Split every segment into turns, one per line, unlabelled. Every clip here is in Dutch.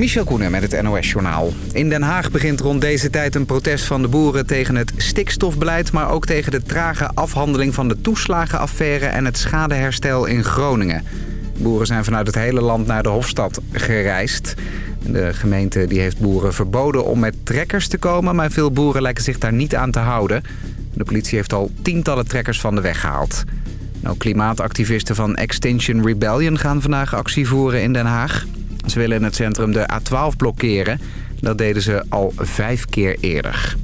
Michel Koenen met het NOS-journaal. In Den Haag begint rond deze tijd een protest van de boeren tegen het stikstofbeleid... maar ook tegen de trage afhandeling van de toeslagenaffaire en het schadeherstel in Groningen. Boeren zijn vanuit het hele land naar de Hofstad gereisd. De gemeente die heeft boeren verboden om met trekkers te komen... maar veel boeren lijken zich daar niet aan te houden. De politie heeft al tientallen trekkers van de weg gehaald. Nou, klimaatactivisten van Extinction Rebellion gaan vandaag actie voeren in Den Haag. Ze willen in het centrum de A12 blokkeren. Dat deden ze al vijf keer eerder.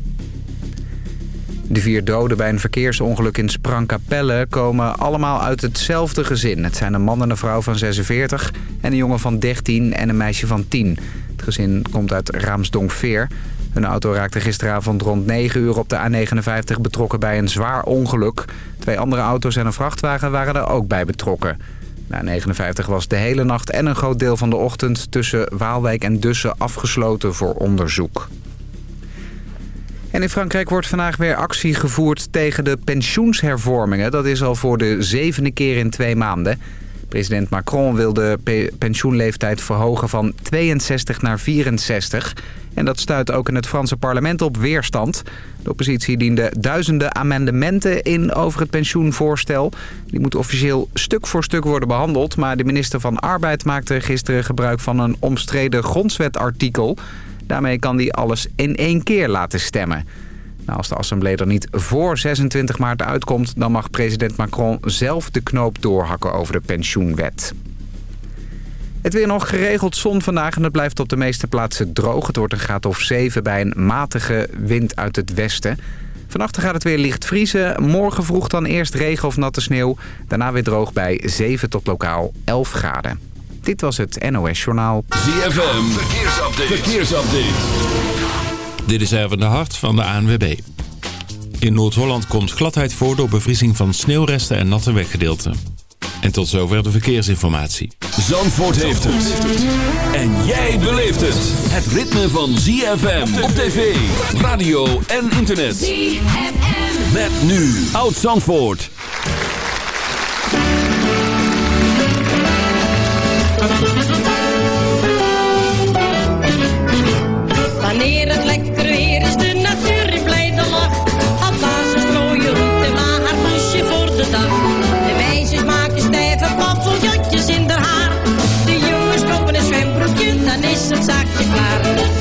De vier doden bij een verkeersongeluk in Sprangkapelle komen allemaal uit hetzelfde gezin. Het zijn een man en een vrouw van 46 en een jongen van 13 en een meisje van 10. Het gezin komt uit Raamsdonkveer. Hun auto raakte gisteravond rond 9 uur op de A59 betrokken bij een zwaar ongeluk. Twee andere auto's en een vrachtwagen waren er ook bij betrokken. De A59 was de hele nacht en een groot deel van de ochtend tussen Waalwijk en Dussen afgesloten voor onderzoek. En in Frankrijk wordt vandaag weer actie gevoerd tegen de pensioenshervormingen. Dat is al voor de zevende keer in twee maanden. President Macron wil de pensioenleeftijd verhogen van 62 naar 64. En dat stuit ook in het Franse parlement op weerstand. De oppositie diende duizenden amendementen in over het pensioenvoorstel. Die moeten officieel stuk voor stuk worden behandeld. Maar de minister van Arbeid maakte gisteren gebruik van een omstreden grondwetartikel. Daarmee kan hij alles in één keer laten stemmen. Nou, als de assemblee er niet voor 26 maart uitkomt... dan mag president Macron zelf de knoop doorhakken over de pensioenwet. Het weer nog geregeld zon vandaag en het blijft op de meeste plaatsen droog. Het wordt een graad of 7 bij een matige wind uit het westen. Vannacht gaat het weer licht vriezen. Morgen vroeg dan eerst regen of natte sneeuw. Daarna weer droog bij 7 tot lokaal 11 graden. Dit was het NOS Journaal.
ZFM, verkeersupdate. verkeersupdate. Dit is even de hart van de ANWB. In Noord-Holland komt gladheid voor door bevriezing van sneeuwresten en natte weggedeelten. En tot zover de verkeersinformatie. Zandvoort heeft het. En jij beleeft het. Het ritme van ZFM op tv, radio en internet. ZFM. Met nu Oud Zandvoort.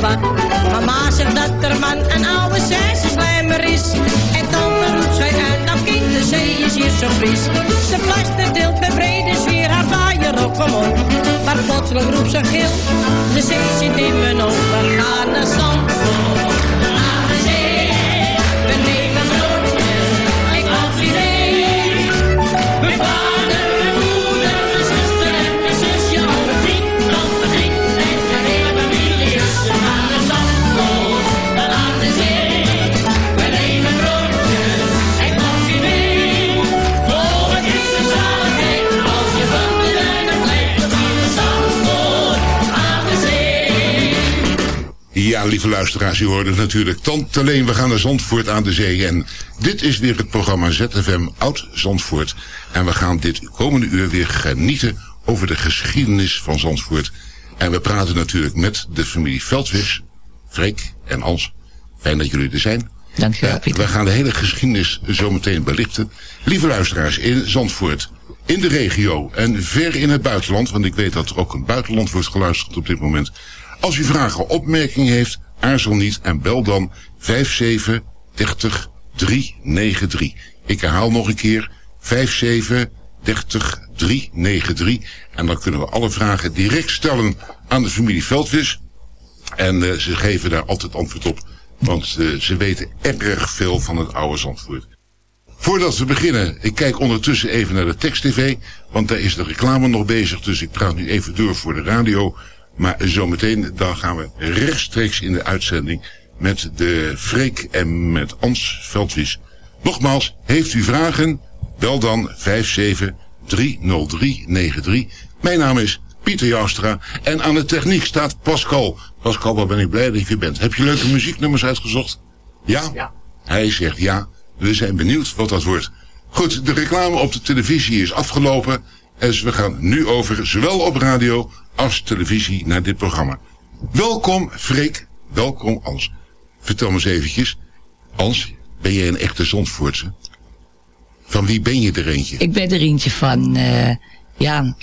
Mama zegt dat er man een oude slijmer is. En dan roept zij uit, nou kind, de zee is hier zo fris. Ze plaster deelt met brede sfeer haar vaaier op omhoog. Maar plotseling roept ze gil, de zee zit in mijn ogen. We gaan naar Zandvoort.
Ja, lieve luisteraars, u hoorde natuurlijk Tante Leen. We gaan naar Zandvoort aan de zee. En dit is weer het programma ZFM Oud Zandvoort. En we gaan dit komende uur weer genieten over de geschiedenis van Zandvoort. En we praten natuurlijk met de familie Veldwis, Freek en Ans. Fijn dat jullie er zijn.
Dankjewel, Pieter.
we gaan de hele geschiedenis zo meteen belichten. Lieve luisteraars, in Zandvoort, in de regio en ver in het buitenland... want ik weet dat er ook een buitenland wordt geluisterd op dit moment... Als u vragen of opmerkingen heeft, aarzel niet en bel dan 57 30 393. Ik herhaal nog een keer 57 30 393. En dan kunnen we alle vragen direct stellen aan de familie Veldvis. En eh, ze geven daar altijd antwoord op. Want eh, ze weten erg veel van het oude Zandvoort. Voordat we beginnen, ik kijk ondertussen even naar de tekst-tv. Want daar is de reclame nog bezig. Dus ik praat nu even door voor de radio. Maar zometeen dan gaan we rechtstreeks in de uitzending met de Freek en met Ans Veldwies. Nogmaals, heeft u vragen? Bel dan 5730393. Mijn naam is Pieter Joustra en aan de techniek staat Pascal. Pascal, waar ben ik blij dat je bent. Heb je leuke muzieknummers uitgezocht? Ja?
Ja.
Hij zegt ja. We zijn benieuwd wat dat wordt. Goed, de reclame op de televisie is afgelopen. Dus we gaan nu over, zowel op radio als televisie, naar dit programma. Welkom Freek, welkom Ans. Vertel me eens eventjes. Ans, ben jij een echte Zandvoortse? Van wie ben je er eentje?
Ik ben er eentje van, eh, ja,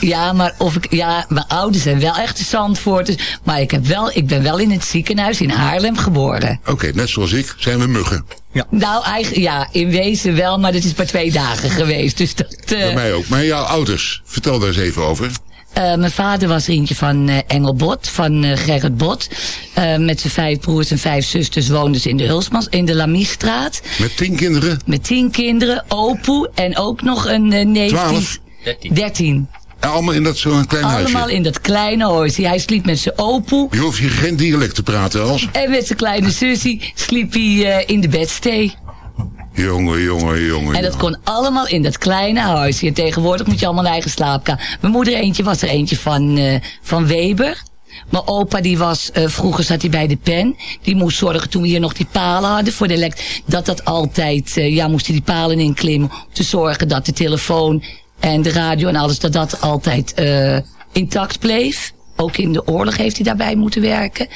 ja, maar of ik, ja, mijn ouders zijn wel echte Zandvoorters. Maar ik, heb wel, ik ben wel in het ziekenhuis in Haarlem geboren.
Oké, net zoals ik zijn we muggen. Ja.
Nou, eigenlijk, ja, in wezen wel, maar dat is maar twee dagen geweest. Dus dat, uh... Eh,
Bij mij ook. Maar jouw ouders, vertel daar eens even over.
Uh, mijn vader was eentje van Engel Engelbot, van uh, Gerrit Bot. met zijn vijf broers en vijf zusters woonden ze in de Hulsmans, in de Lamiestraat.
Met tien kinderen?
Met tien kinderen, opoe en ook nog een neefje.
Twaalf?
13.
En allemaal in dat zo'n klein huisje?
Allemaal in dat kleine huisje. Hij sliep met zijn opoe.
Je hoeft hier geen dialect te praten, als.
En met zijn kleine zusje sliep hij eh, in de bedstee.
Jongen, jongen, jongen.
En dat kon allemaal in dat kleine huisje. Tegenwoordig moet je allemaal een eigen slaapkamer. Mijn moeder eentje was er eentje van, eh, van Weber. Mijn opa die was, eh, vroeger zat hij bij de pen. Die moest zorgen toen we hier nog die palen hadden voor de lek. Dat dat altijd, ja moest hij die palen inklimmen. Om te zorgen dat de telefoon en de radio en alles, dat dat altijd eh, intact bleef. Ook in de oorlog heeft hij daarbij moeten werken.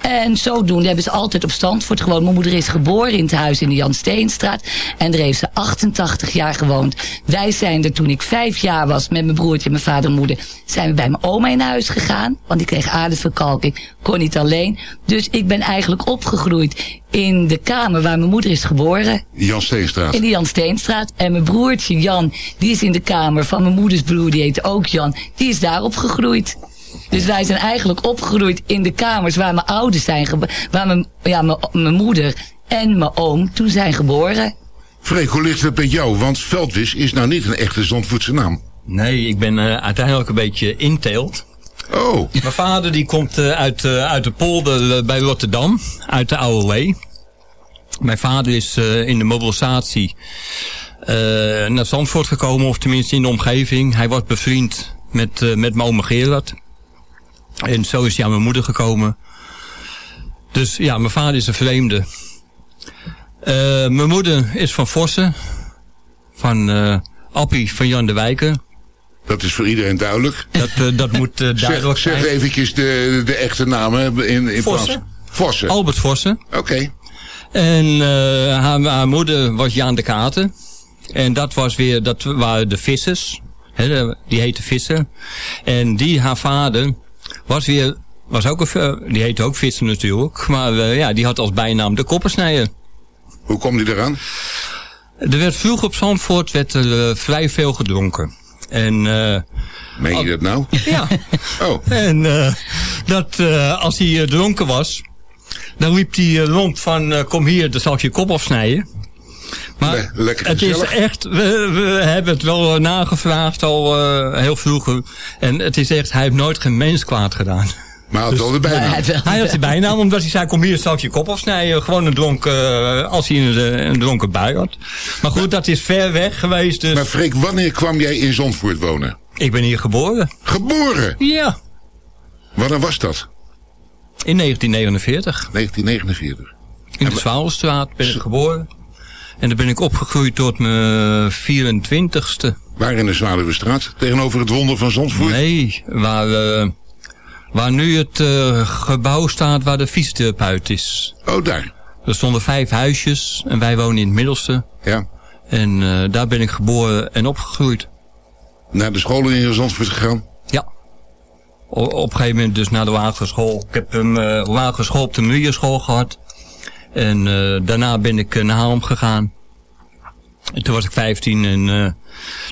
En zodoende hebben ze altijd op Zandvoort gewoond. Mijn moeder is geboren in het huis in de Jan Steenstraat. En daar heeft ze 88 jaar gewoond. Wij zijn er toen ik vijf jaar was met mijn broertje, mijn vader en moeder. Zijn we bij mijn oma in huis gegaan. Want ik kreeg aderverkalking. Kon niet alleen. Dus ik ben eigenlijk opgegroeid in de kamer waar mijn moeder is geboren.
Jan Steenstraat.
In de Jan Steenstraat. En mijn broertje Jan, die is in de kamer van mijn moeders broer, die heet ook Jan. Die is daar opgegroeid. Dus wij zijn eigenlijk opgegroeid in de kamers waar mijn ouders zijn geboren. Waar mijn, ja, mijn, mijn moeder en mijn oom toen zijn geboren.
Freek, hoe ligt het met jou? Want Veldwis is nou niet een echte Zandvoortse naam.
Nee, ik ben eh, uiteindelijk een beetje inteelt.
Oh,
Mijn vader die komt eh, uit, eh, uit de polder bij Rotterdam, uit de Oude Lee. Mijn vader is in de mobilisatie eh, naar Zandvoort gekomen, of tenminste in de omgeving. Hij was bevriend met, met mijn oma Gerard. En zo is hij aan mijn moeder gekomen. Dus ja, mijn vader is een vreemde. Eh, mijn moeder is van Vossen. Van eh Appie van Jan de Wijken.
dat is voor iedereen duidelijk.
Dat, eh, dat moet
Zeg,
duidelijk
zeg
zijn.
eventjes de, de echte namen in, in
Vossen.
plaats. Vossen.
Albert Vossen.
Oké.
En haar, haar moeder was Jaan de Katen. En dat was weer, dat waren de vissers. Die heette Visser. En die, haar vader, was weer, was ook een, v- die heette ook Visser natuurlijk. Maar eh, ja, die had als bijnaam de koppersnijer.
Hoe kom die eraan?
Er werd vroeger op Zandvoort werd er, eh, vrij veel gedronken. En eh,
Meen je dat nou?
ja,
Oh,
En eh, dat eh, als hij eh, dronken was, dan riep hij eh, rond van eh, kom hier, dan zal ik je kop afsnijden. Maar
Le- lekker
het is echt, we, we hebben het wel eh, nagevraagd al eh, heel vroeger. En het is echt, hij heeft nooit geen mens kwaad gedaan.
maar hij had wel de bijnaam.
hij had wel-
Hij had die bijnaam omdat hij zei, kom hier, zal ik je kop afsnijden. Gewoon een dronken, eh, als hij een, een dronken bui had. Maar goed, dat is ver weg geweest. Dus
Maar Freek, wanneer kwam jij in Zandvoort wonen?
ik ben hier geboren.
Geboren!
Ja,
Wanneer was dat?
in 1949.
1949.
In de Zwaalstraat ben ik geboren. En daar ben ik opgegroeid tot mijn 24ste.
Waar in de Zwaluwestraat? Tegenover het wonder van Zandvoort?
Nee, waar, eh, waar nu het eh, gebouw staat waar de fysiotherapeut is.
Oh, daar.
Er stonden vijf huisjes en wij wonen in het middelste.
Ja.
En eh, daar ben ik geboren en opgegroeid.
Naar de school in Zandvoort gegaan?
Ja. O- op een gegeven moment dus naar de lagere school. Ik heb een lagere school op de Milierschool gehad. En uh, daarna ben ik uh, naar Haarlem gegaan. En toen was ik 15 en uh,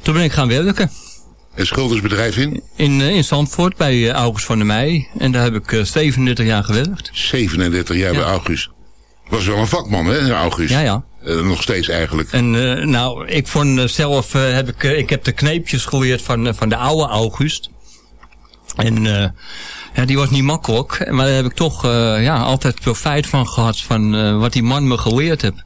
toen ben ik gaan werken.
Een schildersbedrijf in?
In, in Zandvoort bij August van der Meij. En daar heb ik uh, 37 jaar gewerkt.
37 jaar ja. bij August. Was wel een vakman, hè, August?
Ja, ja.
nog steeds eigenlijk.
En nou, ik vond zelf, heb ik, ik heb de kneepjes geleerd van, van de oude August. En ja, die was niet makkelijk. Maar daar heb ik toch ja, altijd profijt van gehad van wat die man me geleerd heeft.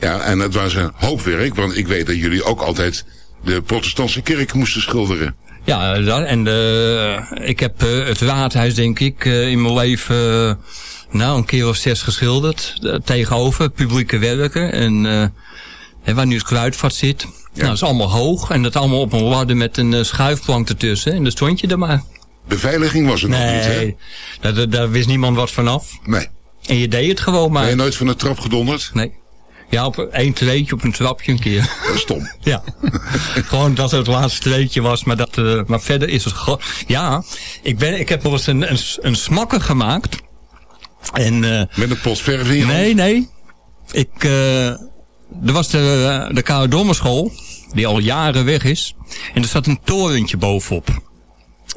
Ja, en het was een hoop werk, want ik weet dat jullie ook altijd de protestantse kerk moesten schilderen.
Ja, en de, ik heb het raadhuis, denk ik, in mijn leven nou, een keer of zes geschilderd. tegenover publieke werken. En waar nu het kruidvat zit. Ja. Nou, dat is allemaal hoog. En dat allemaal op een ladder met een schuifplank ertussen. En dan stond je er maar.
Beveiliging was er
nee,
nog niet, hè?
Daar, daar, daar wist niemand wat vanaf.
Nee.
En je deed het gewoon maar.
Ben je nooit van de trap gedonderd?
Nee. Ja, op één treetje op een trapje een keer.
Stom.
ja. Gewoon dat het laatste treetje was, maar, dat, uh, maar verder is het gewoon... Ja, ik, ben, ik heb wel eens een, een, een smakker gemaakt. En, uh,
Met een pot verf in je
Nee, nee. Ik, uh, er was de, de Koude die al jaren weg is. En er zat een torentje bovenop.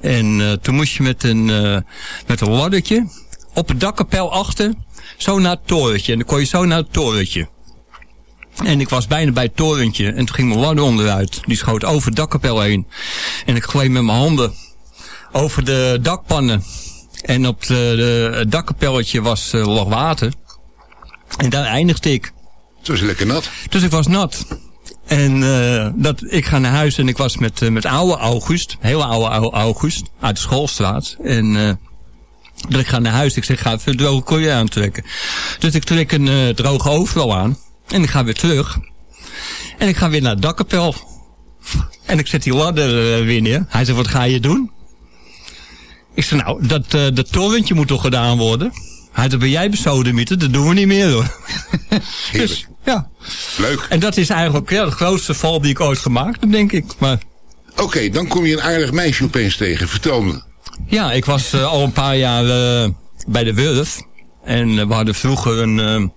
En uh, toen moest je met een, uh, met een laddertje op het dakkapel achter, zo naar het torentje. En dan kon je zo naar het torentje. En ik was bijna bij het torentje. En toen ging mijn ladder onderuit. Die schoot over het dakkapel heen. En ik gleed met mijn handen over de dakpannen. En op de, de, het dakkapelletje was uh, lag water. En daar eindigde ik.
Het was lekker nat.
Dus ik was nat. En uh, dat, ik ga naar huis en ik was met, uh, met oude August. Hele oude August. Uit de schoolstraat. En uh, dat ik ga naar huis. Ik zeg, ga even een droge kooi aantrekken. Dus ik trek een droge overal aan. En ik ga weer terug. En ik ga weer naar het dakkapel. En ik zet die ladder weer neer. Hij zegt, wat ga je doen? Ik zeg, nou, dat, dat torentje moet toch gedaan worden? Hij zegt, ben jij besodemieter? Dat doen we niet meer hoor.
dus,
ja.
Leuk.
En dat is eigenlijk ja, de grootste val die ik ooit gemaakt heb, denk ik. Maar...
Oké, okay, dan kom je een aardig meisje opeens tegen. Vertel me.
Ja, ik was uh, al een paar jaar uh, bij de Wurf. En we hadden vroeger een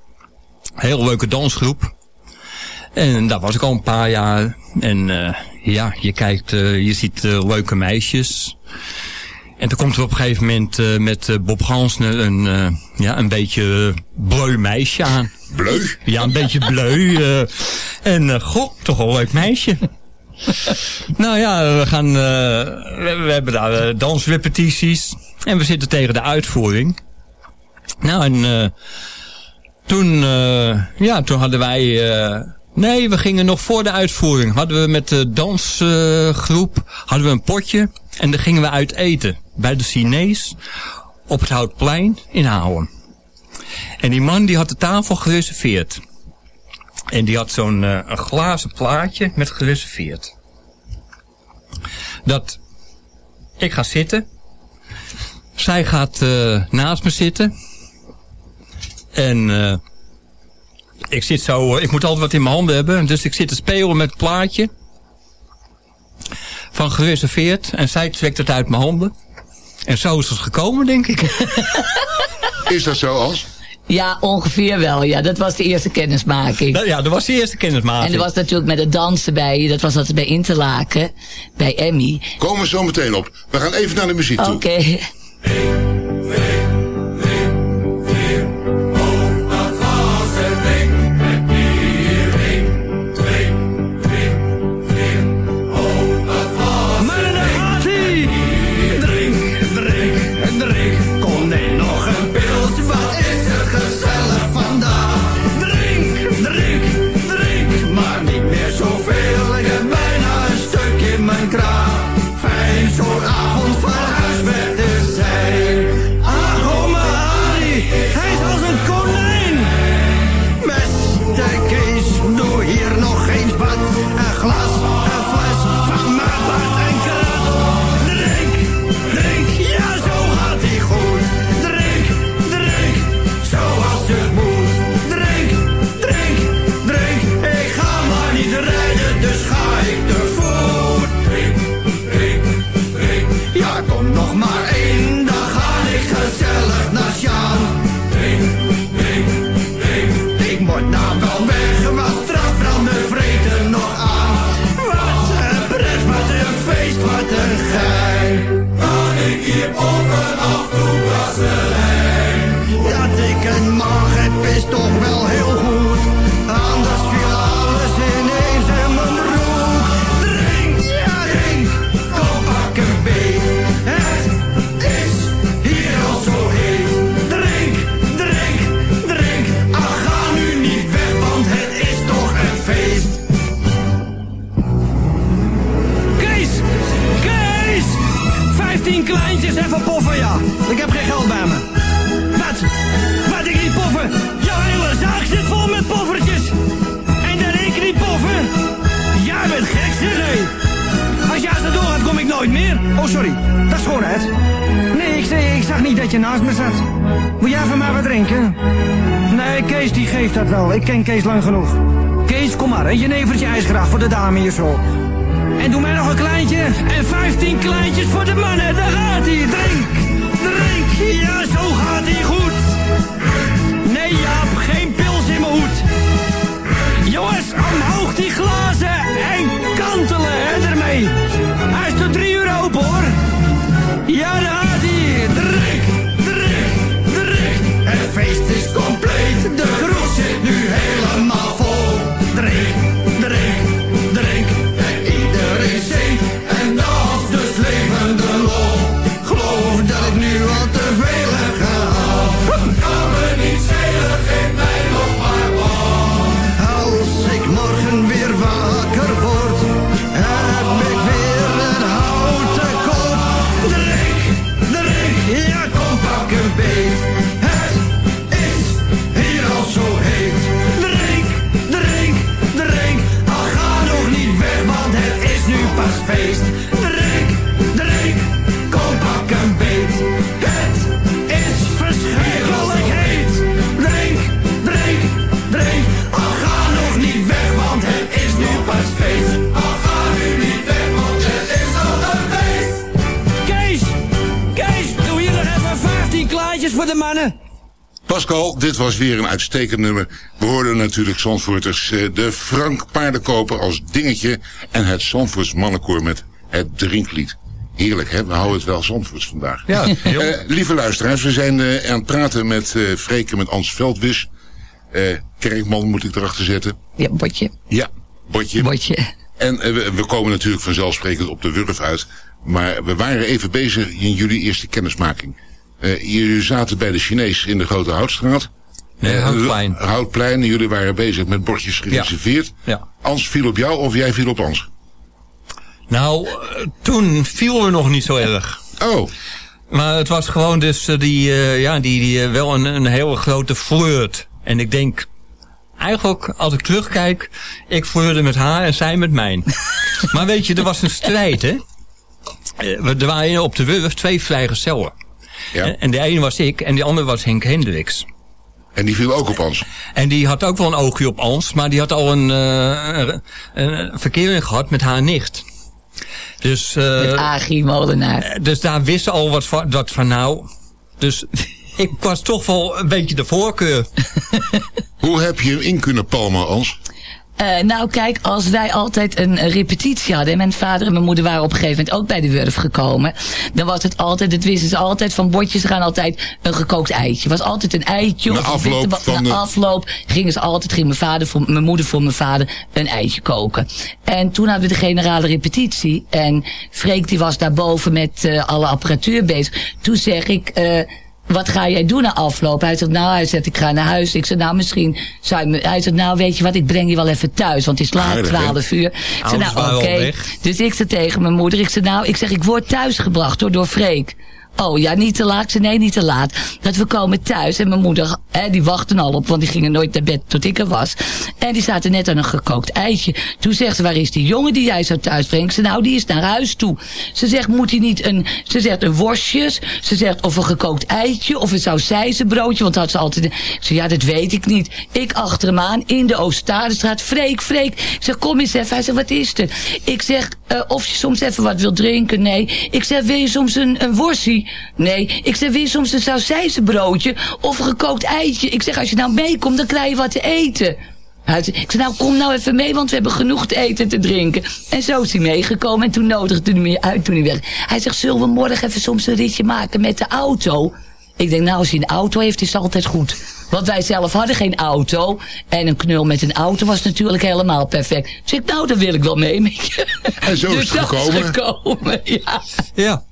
heel leuke dansgroep. En daar was ik al een paar jaar. En ja, je kijkt, je ziet leuke meisjes. En toen komt er op een gegeven moment met Bob Gansner een, ja, een beetje bleu meisje aan.
Bleu?
Ja, een beetje bleu. en goh, toch wel een leuk meisje. nou ja, we gaan, we, we, hebben daar dansrepetities. En we zitten tegen de uitvoering. Nou, en toen, uh, ja, toen hadden wij... Uh, nee, we gingen nog voor de uitvoering. Hadden we met de dansgroep uh, hadden we een potje. En dan gingen we uit eten. Bij de Chinees. Op het Houtplein in Houwen. En die man die had de tafel gereserveerd. En die had zo'n een glazen plaatje met gereserveerd. Dat ik ga zitten. Zij gaat uh, naast me zitten. En uh, ik zit zo, ik moet altijd wat in mijn handen hebben. Dus ik zit te spelen met het plaatje. Van gereserveerd. En zij trekt het uit mijn handen. En zo is het gekomen, denk ik.
Is dat zo, als?
Ja, ongeveer wel. Ja, dat was de eerste kennismaking.
Ja, dat was de eerste kennismaking.
En er was natuurlijk met het dansen bij, dat was altijd bij Interlaken, bij Emmy.
Komen we zo meteen op. We gaan even naar de muziek toe.
Oké.
Dat wel. Ik ken Kees lang genoeg. Kees, kom maar. Een jenevertje ijsgraaf voor de dame hier zo. En doe mij nog een kleintje. En 15 kleintjes voor de mannen. Daar gaat hij. Drink. Drink. Ja, zo gaat hij goed. Nee, Jaap, geen pils in mijn hoed. Jongens, omhoog die glazen en kantelen hè, ermee. Hij is tot drie uur open hoor. Ja, Hey.
Pascal, dit was weer een uitstekend nummer. We hoorden natuurlijk Zandvoorters eh, de Frank Paardenkoper als dingetje en het Zandvoorts mannenkoor met het drinklied. Heerlijk, hè? We houden het wel Zandvoorts vandaag.
Ja, heel.
Eh, lieve luisteraars, we zijn eh, aan het praten met eh Freke met Ans Veldwis. Eh, kerkman moet ik erachter zetten.
Ja, botje,
Ja, bordje.
botje.
En we, we komen natuurlijk vanzelfsprekend op de Wurf uit. Maar we waren even bezig in jullie eerste kennismaking. Eh, jullie zaten bij de Chinees in de Grote Houtstraat.
Nee,
Eh,
Houtplein.
Houtplein. Jullie waren bezig met bordjes gereserveerd.
Ja.
Ans viel op jou of jij viel op Ans?
Nou, eh, toen viel we nog niet zo erg.
Oh,
Maar het was gewoon dus eh, die, eh, ja, die, die eh, wel een, een hele grote flirt. En ik denk, eigenlijk als ik terugkijk, ik flirte met haar en zij met mij. maar weet je, er was een strijd, hè. Eh, we- Er waren op de Wurf twee vrijgezellen.
Ja.
En, de ene was ik en de andere was Henk Hendricks.
En die viel ook op Ans.
En die had ook wel een oogje op ons, maar die had al een, eh, een, een verkering gehad met haar nicht. Dus, eh,
Met Agie Molenaar.
dus daar wisten al wat van, dat van nou. Dus ik was toch wel een beetje de voorkeur.
Hoe heb je hem in kunnen palmen, Ans?
Eh, nou kijk, als wij altijd een repetitie hadden... en mijn vader en mijn moeder waren op een gegeven moment ook bij de Wurf gekomen... dan was het altijd, het wisten ze altijd, van bordjes gaan altijd een gekookt eitje. Het was altijd een eitje.
Na afloop
bitterbal-
van
Na
de-
afloop gingen ze altijd, ging mijn, vader voor, mijn moeder voor mijn vader een eitje koken. En toen hadden we de generale repetitie... en Freek die was daarboven met eh, alle apparatuur bezig. Toen zeg ik... eh, wat ga jij doen na afloop? Hij zegt, nou, hij zegt, ik ga naar huis. Ik zeg, nou, misschien zou je me... Hij zegt, nou, weet je wat, ik breng je wel even thuis. Want het is laat,
Aardig, hè?
12 uur. Ik zeg, nou, oké. Dus ik zei tegen mijn moeder, ik zeg, nou, ik zeg, ik word thuisgebracht hoor, door Freek. Oh ja, niet te laat. Zei, nee, niet te laat. Dat we komen thuis. En mijn moeder, hè, die wachten al op, want die gingen nooit naar bed tot ik er was. En die zaten net aan een gekookt eitje. Toen zegt ze, waar is die jongen die jij zou thuisbrengen? Ik zei, nou, die is naar huis toe. Ze zegt, moet hij niet een, ze zegt een worstjes. Ze zegt, of een gekookt eitje, of een sausijzenbroodje, want had ze altijd. Ik zei, ja, dat weet ik niet. Ik achter hem aan, in de Oostadestraat. Freek, Freek. Ik zeg, kom eens even. Hij zegt, wat is er? Ik zeg, eh, of je soms even wat wil drinken? Nee. Ik zeg, wil je soms een, een worstje? Nee. Ik zeg, je soms een sausijzenbroodje? Of een gekookt eitje? Ik zeg, als je nou meekomt, dan krijg je wat te eten. Hij zei, ik zei, nou kom nou even mee, want we hebben genoeg te eten en te drinken. En zo is hij meegekomen en toen nodigde hij me uit toen hij weg. Hij zegt, zullen we morgen even soms een ritje maken met de auto? Ik denk, nou als hij een auto heeft, is het altijd goed. Want wij zelf hadden geen auto. En een knul met een auto was natuurlijk helemaal perfect. Dus ik, nou, dan wil ik wel mee met je.
En zo is
Dus
het
dat
gekomen.
gekomen, ja.
Ja.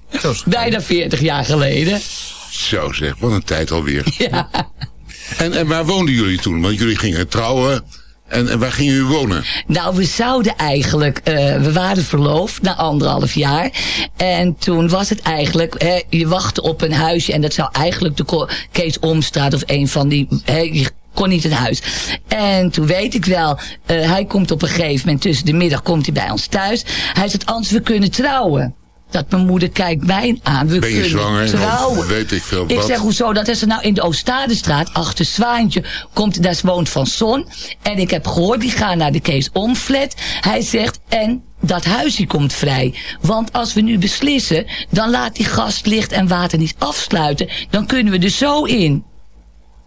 Bijna 40 jaar geleden.
Zo zeg, wat een tijd alweer.
Ja.
En, en waar woonden jullie toen? Want jullie gingen trouwen. En, en waar gingen jullie wonen?
Nou, we zouden eigenlijk, eh, we waren verloofd na anderhalf jaar. En toen was het eigenlijk, hè, je wachtte op een huisje en dat zou eigenlijk de Kees Omstraat of een van die, hè, je kon niet een huis. En toen weet ik wel, eh, hij komt op een gegeven moment tussen de middag komt hij bij ons thuis. Hij zegt, Ans, we kunnen trouwen. Dat mijn moeder kijkt mij aan. We
Ben je zwanger?
trouwen.
Weet ik veel
Ik
wat?
zeg, hoezo? Dat is er nou in de Oostadestraat, achter Zwaantje, komt, daar woont Van Son. En ik heb gehoord, die gaan naar de Kees Omflat. Hij zegt, en dat huisje komt vrij. Want als we nu beslissen, dan laat die gast licht en water niet afsluiten. Dan kunnen we er zo in.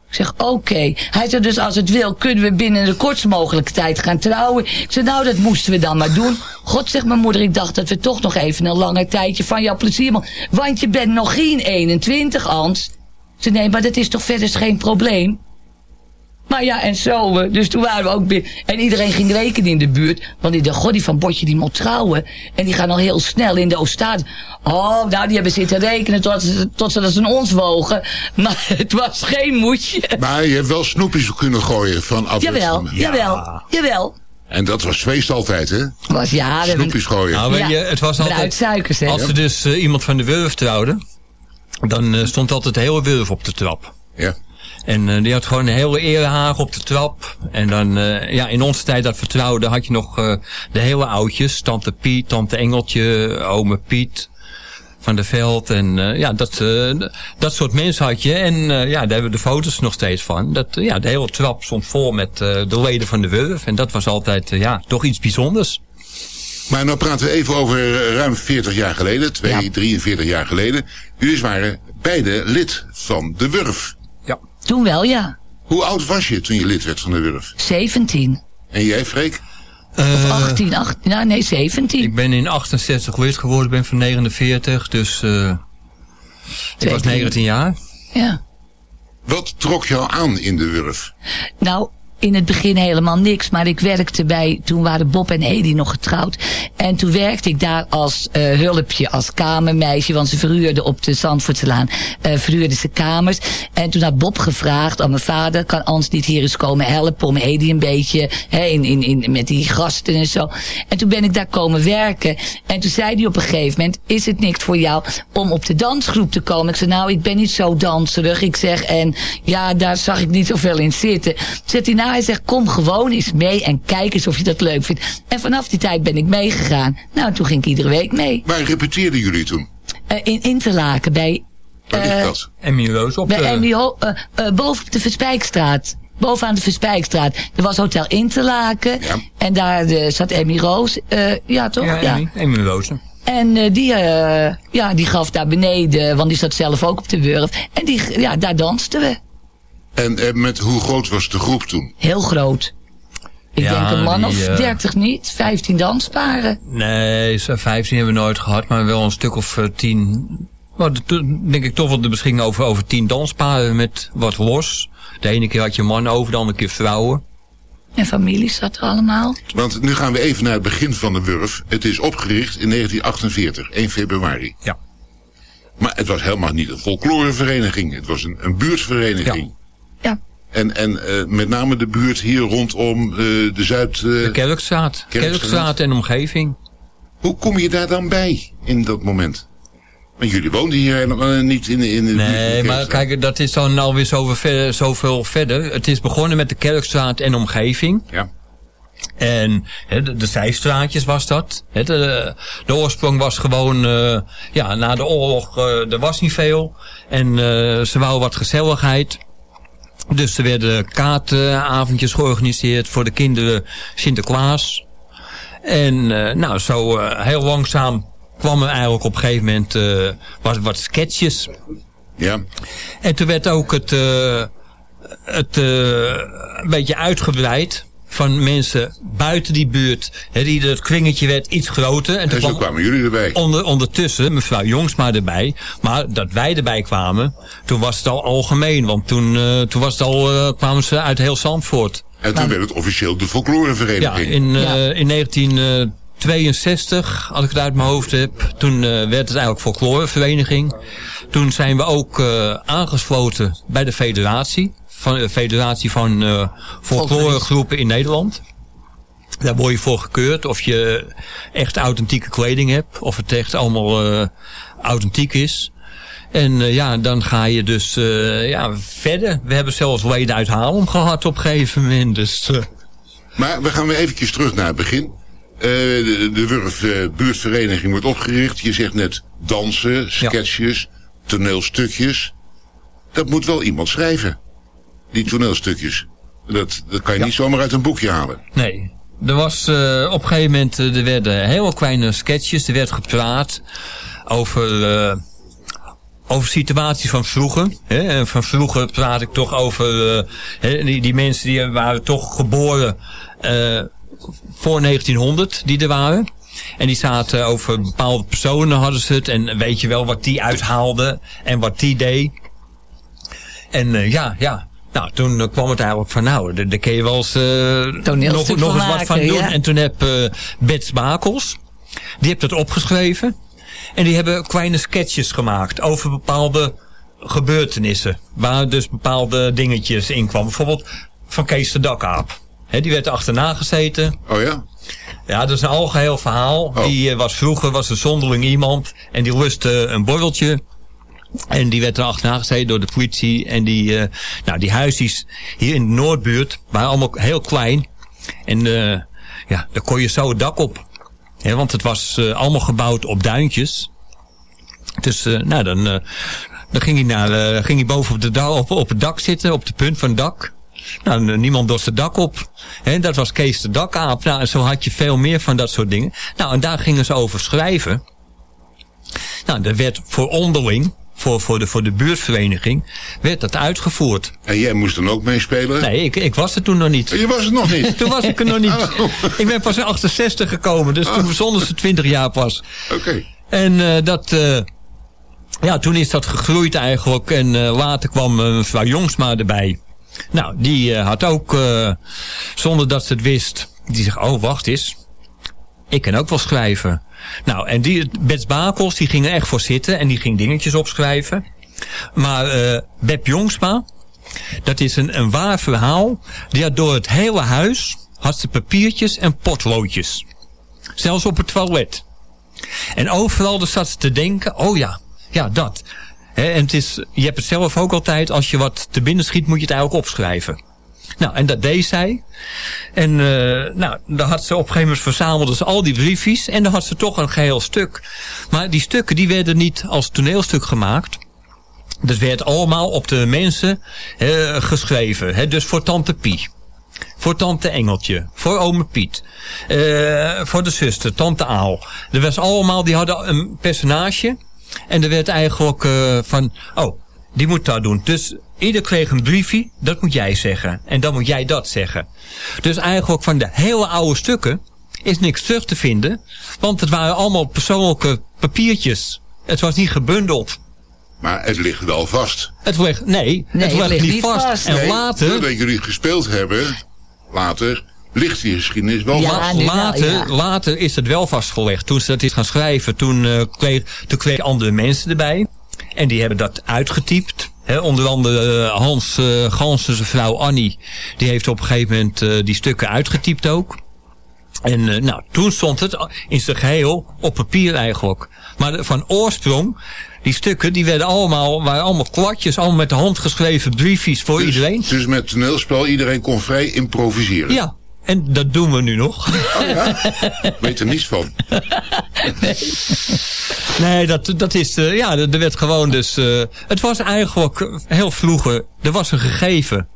Ik zeg, oké. Hij zegt dus, als het wil, kunnen we binnen de kortst mogelijke tijd gaan trouwen. Ik zeg, nou, dat moesten we dan maar doen. God, zegt mijn moeder, ik dacht dat we toch nog even een langer tijdje van jouw plezier... Want je bent nog geen 21, Ans. Zeg, nee, maar dat is toch verder geen probleem? Maar ja, en zo. eh, Dus toen waren we ook binnen. En iedereen ging rekenen in de buurt. Want die dacht, god, die van Botje die moet trouwen. En die gaan al heel snel in de Oostade. Oh, nou, die hebben zitten rekenen tot, ze- tot ze dat ze een ons wogen. Maar het was geen moedje.
Maar je hebt wel snoepjes kunnen gooien van af.
Jawel, jawel, jawel.
En dat was feest altijd, hè?
Was ja, we hebben
Snoepjes gooien.
Nou, weet
Ja,
je, het was altijd...
bruidsuikers, hè?
Als er dus eh, iemand van de Wurf trouwde, dan eh, stond altijd de hele Wurf op de trap.
Ja.
En eh, die had gewoon een hele erehaag op de trap. En dan, eh, ja, in onze tijd dat vertrouwde had je nog eh, de hele oudjes. Tante Piet, tante Engeltje, ome Piet van der Veld. En ja, dat, dat soort mensen had je. En ja, daar hebben we de foto's nog steeds van. Dat, ja, de hele trap stond vol met de leden van de Wurf. En dat was altijd, ja, toch iets bijzonders.
Maar nou praten we even over ruim 40 jaar geleden. 2,
Ja.
43 jaar geleden. Jullie waren beide lid van de Wurf.
Toen wel, ja.
Hoe oud was je toen je lid werd van de Wurf?
17.
En jij, Freek?
Of 18, 18. Nou, nee, 17.
Ik ben in 68 lid geworden, ben van 49, dus eh ik was 19 jaar.
Ja.
Wat trok jou aan in de Wurf?
Nou, in het begin helemaal niks. Maar ik werkte bij, toen waren Bob en Edi nog getrouwd. En toen werkte ik daar als eh, hulpje, als kamermeisje. Want ze verhuurden op de Zandvoortselaan, eh verhuurden ze kamers. En toen had Bob gevraagd aan mijn vader, kan Ans niet hier eens komen helpen om Edi een beetje, hè, in, in, in, met die gasten en zo. En toen ben ik daar komen werken. En toen zei hij op een gegeven moment, is het niks voor jou om op de dansgroep te komen? Ik zei, nou, ik ben niet zo danserig. Ik zeg, en ja, daar zag ik niet zoveel in zitten. Zegt hij, nou, hij zegt, kom gewoon eens mee en kijk eens of je dat leuk vindt. En vanaf die tijd ben ik meegegaan. Nou, toen ging ik iedere week mee.
Waar repeteerden jullie toen?
Eh, in Interlaken, bij,
Waar ligt
Eh,
dat?
Emmy Roos op
bij
de...
MBO, eh, eh, boven op de Verspijkstraat. Bovenaan de Verspijkstraat. Er was Hotel Interlaken.
Ja.
En daar zat Emmy Roos. eh, ja, toch?
Ja, Emmy, Emmy Rozen.
En eh, die, ja, die gaf daar beneden, want die zat zelf ook op de Wurf. En die, ja, daar dansten we.
En eh, met hoe groot was de groep toen?
Heel groot. Ik
Ja,
denk een man
die,
of
eh,
30 niet, 15 dansparen.
Nee, zo'n 15 hebben we nooit gehad, maar wel een stuk of eh, 10. Maar de- toen denk ik toch wel de beschikking over, over 10 dansparen met wat los. De ene keer had je man over, de andere keer vrouwen.
En familie zat er allemaal.
Want nu gaan we even naar het begin van de Wurf. Het is opgericht in 1948, 1 februari.
Ja.
Maar het was helemaal niet een folklorevereniging. Het was een, een buurtvereniging.
Ja.
En, en eh, met name de buurt hier rondom eh, de Zuid... eh,
De Kerkstraat. Kerkstraat en omgeving.
hoe kom je daar dan bij in dat moment? Want jullie woonden hier helemaal niet in, in de
Nee, maar kijk, dat is dan nou weer zoveel verder, zoveel verder. Het is begonnen met de Kerkstraat en omgeving.
Ja.
En hè, de, de zijstraatjes was dat. Hè, de, de oorsprong was gewoon, eh, ja, na de oorlog, eh, er was niet veel. En eh, ze wou wat gezelligheid. Dus er werden kaartenavondjes georganiseerd voor de kinderen Sinterklaas. En eh, nou, zo eh, heel langzaam kwam er eigenlijk op een gegeven moment eh, wat, wat sketches.
Ja.
En toen werd ook het, het een beetje uitgebreid. Van mensen buiten die buurt. Hè, die, het kringetje werd iets groter. En,
En
toen
zo kwamen jullie erbij.
onder, ondertussen mevrouw Jongsma erbij. Maar dat wij erbij kwamen, toen was het al algemeen. Want toen, eh, toen was het al, eh, kwamen ze uit heel Zandvoort.
En toen werd het officieel de folklorevereniging.
Ja, in, eh, in 1962, als ik het uit mijn hoofd heb, toen eh, werd het eigenlijk folklorevereniging. Toen zijn we ook eh, aangesloten bij de federatie. Van de federatie van eh folkloregroepen in Nederland. Daar word je voor gekeurd of je echt authentieke kleding hebt. Of het echt allemaal eh, authentiek is. En eh, ja, dan ga je dus ja, verder. We hebben zelfs leden uit Haarlem gehad op een gegeven moment. Dus,
Maar we gaan weer eventjes terug naar het begin. De de Wurf buurtvereniging wordt opgericht. Je zegt net dansen, sketches, toneelstukjes. Dat moet wel iemand schrijven. Die toneelstukjes. Dat, dat kan je niet zomaar uit een boekje halen.
Nee. Er was eh, op een gegeven moment, eh, er werden heel kleine sketches, er werd gepraat over, eh, over situaties van vroeger. Hè? En van vroeger praat ik toch over, hè, die, die mensen die waren toch geboren eh, voor 1900, die er waren. En die zaten over bepaalde personen hadden ze het. En weet je wel wat die uithaalde en wat die deed. En eh, ja, ja. Nou, toen eh, kwam het eigenlijk van, nou, daar kun je wel eens eh, nog, nog eens wat van doen.
ja.
En toen heb eh Bets Bakels, die heeft het opgeschreven. En die hebben kleine sketches gemaakt over bepaalde gebeurtenissen. Waar dus bepaalde dingetjes in kwamen. Bijvoorbeeld van Kees de Dakaap. Hè, die werd achterna gezeten.
Oh ja?
Ja, dat is een algeheel verhaal.
Oh.
Die eh, was vroeger was een zonderling iemand. En die lustte een borreltje. En die werd er achterna gezeten door de politie. En die, eh, nou, die huisjes hier in de Noordbuurt waren allemaal heel klein. En eh, ja, daar kon je zo het dak op. Want het was eh, allemaal gebouwd op duintjes. Dus nou, dan, dan ging, hij naar, ging hij boven op, de op, op het dak zitten, op de punt van het dak. Nou, niemand dorst het dak op. Hè, dat was Kees de dakaap. Nou, zo had je veel meer van dat soort dingen. Nou, en daar gingen ze over schrijven. Nou, er werd voor onderling, voor, voor, de, voor de buurtvereniging, werd dat uitgevoerd.
En jij moest dan ook meespelen?
Nee, ik, ik was er toen nog niet.
Je was het nog niet?
Toen was ik er nog niet.
Oh.
Ik ben pas in 68 gekomen, dus toen zonder ze 20 jaar pas.
Oké.
En eh, dat, eh, ja, toen is dat gegroeid eigenlijk. En eh, later kwam mevrouw Jongsma erbij. Nou, die had ook, zonder dat ze het wist, die zegt, oh, wacht eens. Ik kan ook wel schrijven. Nou, en die, Bets Bakels, die ging er echt voor zitten en die ging dingetjes opschrijven. Maar eh Beb Jongsma, dat is een, een waar verhaal. Die had door het hele huis, had ze papiertjes en potloodjes. Zelfs op het toilet. En overal zat ze te denken, oh ja, ja dat. En het is, je hebt het zelf ook altijd, als je wat te binnen schiet, moet je het eigenlijk opschrijven. Nou, en dat deed zij. En uh, nou, dan had ze op een gegeven moment verzamelde ze al die briefjes. En dan had ze toch een geheel stuk. Maar die stukken die werden niet als toneelstuk gemaakt. Dat werd allemaal op de mensen geschreven. Hè, dus voor tante Pie. Voor tante Engeltje. Voor ome Piet. Uh, voor de zuster, tante Aal. Er was allemaal, die hadden een personage. En er werd eigenlijk uh, van, oh, die moet dat doen. Dus ieder kreeg een briefje, dat moet jij zeggen. En dan moet jij dat zeggen. Dus eigenlijk van de hele oude stukken is niks terug te vinden. Want het waren allemaal persoonlijke papiertjes. Het was niet gebundeld.
Maar het ligt wel vast.
Het ligt, nee,
Nee,
het ligt
het ligt
niet
niet
vast.
vast.
En
Nee,
later,
Doordat jullie gespeeld hebben, later, ligt die geschiedenis wel
Ja,
vast.
nu wel,
later,
ja.
later is het wel vastgelegd. Toen ze dat is gaan schrijven, toen, uh, kreeg, toen kregen andere mensen erbij. En die hebben dat uitgetypt. He, onder andere uh, Hans uh, Gansen, zijn vrouw Annie, die heeft op een gegeven moment uh, die stukken uitgetypt ook. En uh, nou, toen stond het in zijn geheel op papier eigenlijk. Maar van oorsprong, die stukken, die werden allemaal, waren allemaal kwartjes, allemaal met de hand geschreven briefjes voor
dus,
iedereen.
Dus met toneelspel, iedereen kon vrij improviseren.
Ja, en dat doen we nu nog.
Oh ja? Weet er niets van.
Nee, dat, dat is, uh, ja, er werd gewoon dus, uh, het was eigenlijk heel vroeger, er was een gegeven.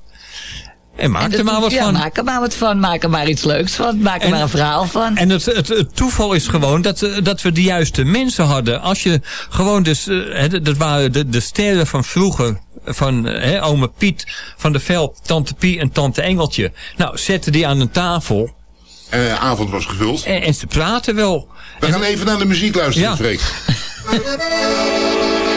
En maak
En
er maar wat
ja,
van.
maak er maar wat van. Maak er maar iets leuks van. Maak er
En-
maar een verhaal van.
En het, het, het toeval is gewoon dat, eh, dat we de juiste mensen hadden. Als je gewoon dus, eh, hè, dat waren de, de sterren van vroeger, van hè, ome Piet van der Veld, tante Pie en tante Engeltje. Nou, zetten die aan een tafel
En de avond was gevuld.
en, en ze praten wel.
We gaan even naar de muziek luisteren,
Ja.
Freek.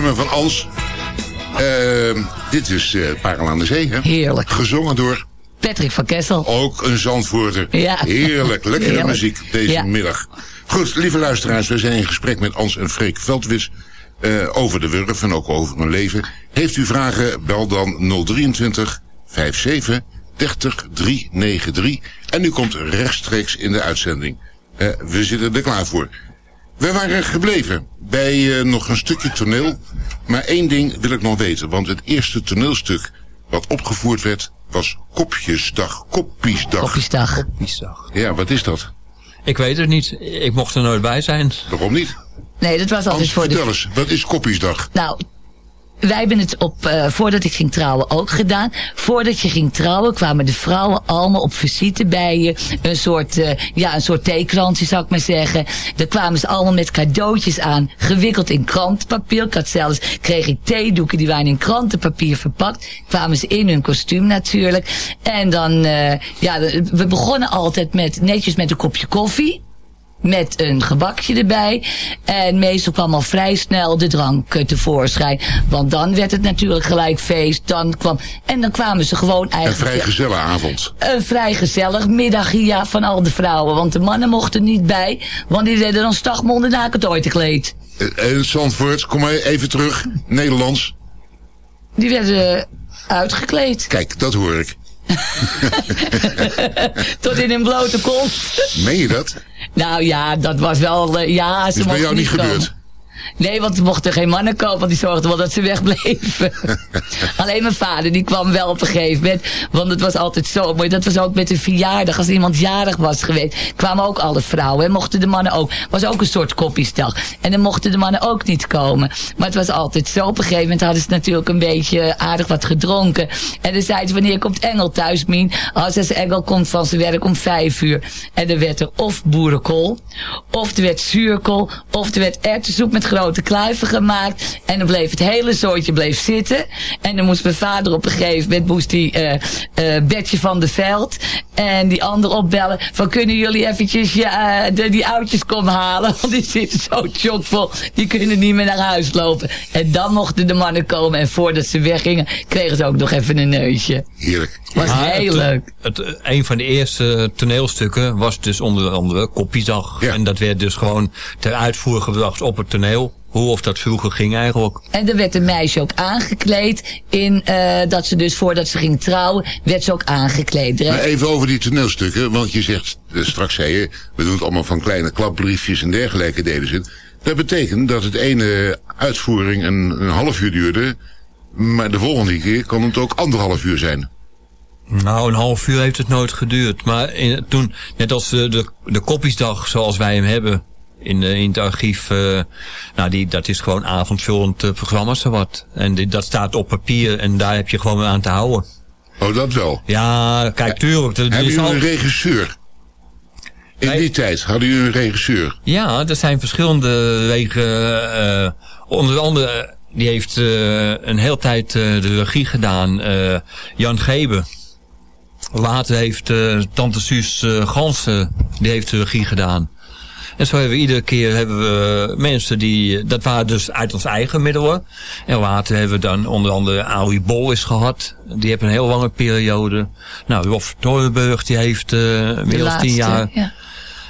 verzoeknummer van Als. Ehm, dit is eh Parel aan de Zee, hè?
Heerlijk.
Gezongen door
Patrick van Kessel.
ook een Zandvoorter.
Ja.
Heerlijk, lekkere
Heerlijk.
muziek deze
Ja.
middag. Goed, lieve luisteraars, we zijn in gesprek met Ans en Freek Veldwis... eh, over de Wurf en ook over mijn leven. Heeft u vragen, bel dan 023 57 30 393. En u komt rechtstreeks in de uitzending. Eh, we zitten er klaar voor. We waren gebleven bij eh, nog een stukje toneel. Maar één ding wil ik nog weten. Want het eerste toneelstuk wat opgevoerd werd... was Kopjesdag, Koppiesdag.
Kopjesdag.
Ja, wat is dat?
Ik weet het niet. Ik mocht er nooit bij zijn.
Waarom niet?
Nee, dat was altijd
Hans,
voor
vertel
de...
eens, wat is Koppiesdag?
Nou, wij hebben het op, eh, voordat ik ging trouwen ook gedaan. Voordat je ging trouwen kwamen de vrouwen allemaal op visite bij je. Een soort, eh, ja, een soort theekrantje zou ik maar zeggen. Daar kwamen ze allemaal met cadeautjes aan. Gewikkeld in krantenpapier. Ik had zelfs, kreeg ik theedoeken die waren in krantenpapier verpakt. Kwamen ze in hun kostuum natuurlijk. En dan, eh, ja, we begonnen altijd met, netjes met een kopje koffie met een gebakje erbij. En meestal kwam al vrij snel de drank eh, tevoorschijn. Want dan werd het natuurlijk gelijk feest. Dan kwam, en dan kwamen ze gewoon
Een
eigenlijk...
vrij gezellige avond.
Een vrij gezellig middagje ja, van al de vrouwen. Want de mannen mochten niet bij. Want die werden dan stagmonden het ooit gekleed.
Eh, eh, Zandvoort, kom maar even terug. Nederlands.
Die werden uitgekleed.
Kijk, dat hoor ik.
Tot in hun blote kont.
Meen je dat?
Nou ja, dat was wel... eh, ja, ze
Is bij jou niet gebeurd?
Nee, want er mochten geen mannen komen, want die zorgden wel dat ze wegbleven. Alleen mijn vader, die kwam wel op een gegeven moment. Want het was altijd zo mooi. Dat was ook met een verjaardag. Als iemand jarig was geweest, kwamen ook alle vrouwen. En mochten de mannen ook. was ook een soort koppiesdag. En dan mochten de mannen ook niet komen. Maar het was altijd zo. Op een gegeven moment hadden ze natuurlijk een beetje aardig wat gedronken. En dan zei ze, wanneer komt Engel thuis, Mien? Als ze Engel komt van zijn werk om vijf uur. En dan werd er of boerenkool, of er werd zuurkool, of er werd erwtensoep met grote kluiven gemaakt. En dan bleef het hele zootje bleef zitten. En dan moest mijn vader op een gegeven moment, moest die eh, eh, Betje van de Veld en die ander opbellen. Van kunnen jullie eventjes ja, de, die oudjes komen halen? Want die zitten zo chockvol, die kunnen niet meer naar huis lopen. En dan mochten de mannen komen. En voordat ze weggingen, kregen ze ook nog even een neusje.
Heerlijk.
Was heel
het,
leuk.
Het, eh, een van de eerste toneelstukken was dus onder andere Koppiedag.
Ja.
En dat werd dus gewoon ter uitvoer gebracht op het toneel. Hoe of dat vroeger ging eigenlijk.
En er werd een meisje ook aangekleed in eh, dat ze dus voordat ze ging trouwen, werd ze ook aangekleed.
Maar even over die toneelstukken, want je zegt, eh, straks zei je, we doen het allemaal van kleine klapbriefjes en dergelijke deden ze. Dat betekent dat het ene uitvoering een, een half uur duurde, maar de volgende keer kan het ook anderhalf uur zijn.
Nou, een half uur heeft het nooit geduurd. Maar in, toen, net als de, de, de koppiesdag zoals wij hem hebben in, eh, in het archief, eh, nou die, dat is gewoon avondvullend programma zowat. En die, dat staat op papier en daar heb je gewoon aan te houden.
Oh, dat wel.
Ja, kijk, tuurlijk.
Hebben
is
jullie
al,
een regisseur? In
Nee.
die tijd hadden jullie een regisseur.
ja, er zijn verschillende wegen. onder andere, die heeft een heel tijd de regie gedaan. Jan Gebe. Later heeft Tante Suus Gansen, die heeft de regie gedaan. En zo hebben we iedere keer hebben we mensen die, dat waren dus uit ons eigen middelen. En later hebben we dan onder andere Arie Bol is gehad. Die heeft een heel lange periode. Nou, Rolf Torenburg, die heeft eh meer dan
laatste,
tien jaar.
Ja.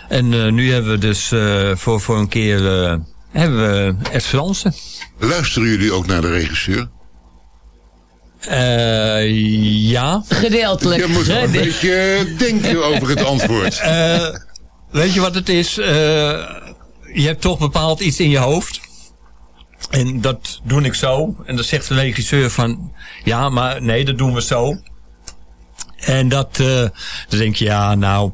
En eh, nu hebben we dus eh, voor, voor een keer eh, hebben we Ed Fransen.
Luisteren jullie ook naar de regisseur?
Eh, ja.
Gedeeltelijk.
Je moet wel een beetje denken over het antwoord.
Eh, weet je wat het is? Eh, je hebt toch bepaald iets in je hoofd. En dat doe ik zo. En dan zegt de regisseur van... Ja, maar nee, dat doen we zo. En dat... eh, dan denk je, ja, nou...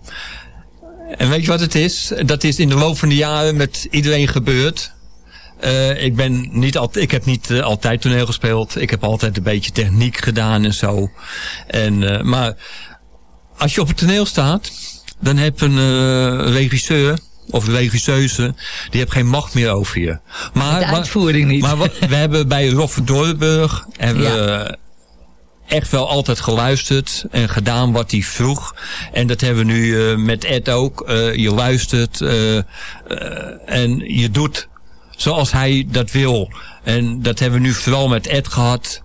En weet je wat het is? Dat is in de loop van de jaren met iedereen gebeurd. Eh, ik ben niet altijd, ik heb niet altijd toneel gespeeld. Ik heb altijd een beetje techniek gedaan en zo. En, maar als je op het toneel staat, dan heb een eh, regisseur of regisseuse, die heeft geen macht meer over je. Maar,
De
maar-
uitvoering niet.
Maar we hebben bij Roffe Doornburg hebben
Ja.
we echt wel altijd geluisterd en gedaan wat hij vroeg. En dat hebben we nu eh, met Ed ook. Eh, je luistert en je doet zoals hij dat wil. En dat hebben we nu vooral met Ed gehad.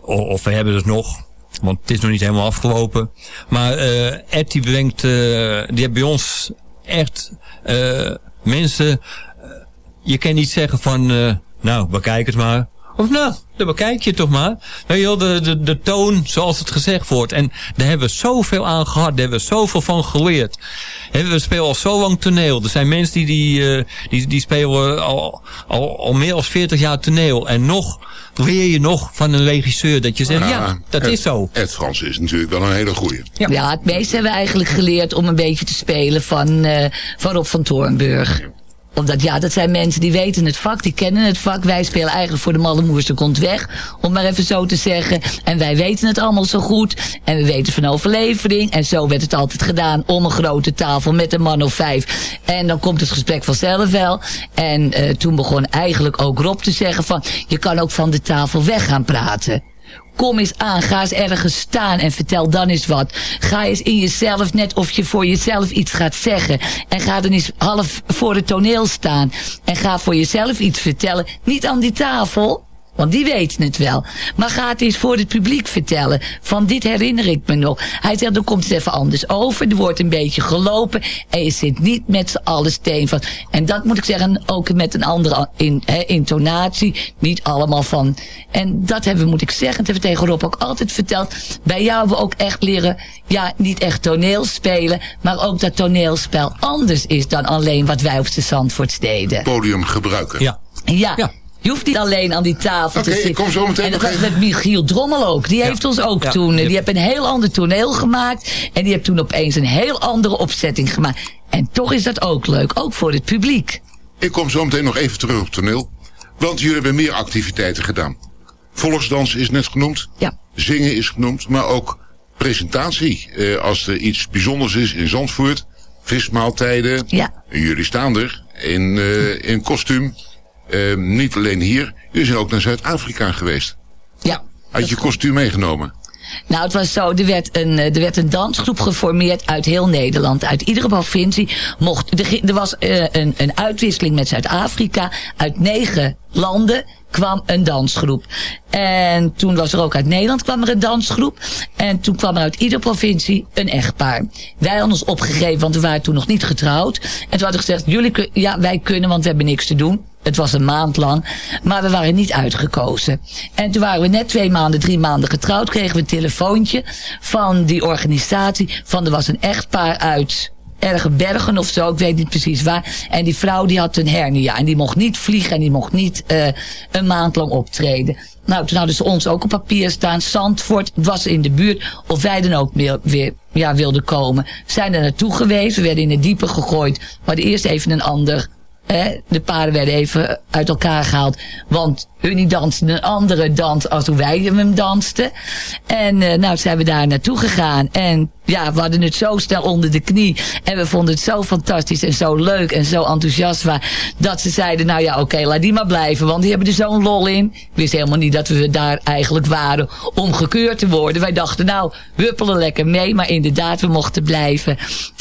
O- Of we hebben het nog. Want het is nog niet helemaal afgelopen. Maar eh Ed die brengt, eh, die bij ons echt eh, mensen. je kan niet zeggen van, nou bekijk het maar. Of nou, dan bekijk je het toch maar. Weet je de, de, de toon zoals het gezegd wordt. En daar hebben we zoveel aan gehad. Daar hebben we zoveel van geleerd. We spelen al zo lang toneel. Er zijn mensen die, die, eh, die, die spelen al, al, al meer dan 40 jaar toneel. En nog leer je nog van een regisseur dat je zegt, ja, dat
Ed-
is zo.
Ed Frans is natuurlijk wel een hele goeie.
Ja. het meeste hebben we eigenlijk geleerd om een beetje te spelen van, eh van Rob van Toornburg. Omdat ja, dat zijn mensen die weten het vak, die kennen het vak. Wij spelen eigenlijk voor de malle moerse komt weg, om maar even zo te zeggen. En wij weten het allemaal zo goed. En we weten van overlevering. En zo werd het altijd gedaan om een grote tafel met een man of vijf. En dan komt het gesprek vanzelf wel. En eh, toen begon eigenlijk ook Rob te zeggen van, je kan ook van de tafel weg gaan praten. Kom eens aan, ga eens ergens staan en vertel dan eens wat. Ga eens in jezelf, net of je voor jezelf iets gaat zeggen. En ga dan eens half voor het toneel staan. En ga voor jezelf iets vertellen. Niet aan die tafel. Want die weten het wel. Maar ga het eens voor het publiek vertellen. Van dit herinner ik me nog. Hij zegt, dan komt het even anders over. Er wordt een beetje gelopen. En je zit niet met z'n allen steen van. En dat moet ik zeggen, ook met een andere in, he, intonatie. Niet allemaal van. En dat hebben we, moet ik zeggen, dat hebben we tegen Rob ook altijd verteld. Bij jou hebben we ook echt leren, ja, niet echt toneel spelen. Maar ook dat toneelspel anders is dan alleen wat wij op de Zandvoort deden.
Podium gebruiken.
Ja.
Ja.
Ja.
Je hoeft niet alleen aan die tafel te zitten.
ik kom zo meteen
En dat was met Michiel Drommel ook. Die heeft ons ook
Ja.
toen... eh,
Ja.
Die heeft een heel ander toneel gemaakt. En die heeft toen opeens een heel andere opzetting gemaakt. En toch is dat ook leuk. Ook voor het publiek.
Ik kom zo meteen nog even terug op toneel. Want jullie hebben meer activiteiten gedaan. Volksdans is net genoemd.
Ja.
Zingen is genoemd. Maar ook presentatie. Eh, als er iets bijzonders is in Zandvoort. Vismaaltijden.
Ja.
En jullie staan er. In, eh, in kostuum. Eh, niet alleen hier. Jullie zijn ook naar Zuid-Afrika geweest.
Ja.
Had je kostuum meegenomen?
Nou, het was zo, er werd een, eh, er werd een dansgroep geformeerd uit heel Nederland. Uit iedere provincie mocht, er, er was eh, een, een uitwisseling met Zuid-Afrika. Uit negen landen kwam een dansgroep. En toen was er ook uit Nederland kwam er een dansgroep. En toen kwam er uit iedere provincie een echtpaar. Wij hadden ons opgegeven, want we waren toen nog niet getrouwd. En toen hadden we gezegd, jullie kun, ja, wij kunnen, want we hebben niks te doen. Het was een maand lang. Maar we waren niet uitgekozen. En toen waren we net twee maanden, drie maanden getrouwd. Kregen we een telefoontje van die organisatie. Van er was een echtpaar uit erge bergen of zo. Ik weet niet precies waar. En die vrouw die had een hernia. En die mocht niet vliegen. En die mocht niet uh, een maand lang optreden. Nou, toen hadden ze ons ook op papier staan. Zandvoort was in de buurt. Of wij dan ook weer, ja, wilden komen. Zijn er naartoe geweest. We werden in het diepe gegooid. Hadden eerst even een ander Hè, de paarden werden even uit elkaar gehaald. Want hun dansten een andere dans als hoe wij hem dansten. En uh, nou zijn we daar naartoe gegaan. En ja, we hadden het zo snel onder de knie. En we vonden het zo fantastisch en zo leuk en zo enthousiast. Waar, dat ze zeiden, nou ja, oké, laat die maar blijven. Want die hebben er zo'n lol in. Ik wist helemaal niet dat we daar eigenlijk waren om gekeurd te worden. Wij dachten, nou, huppelen lekker mee. Maar inderdaad, we mochten blijven.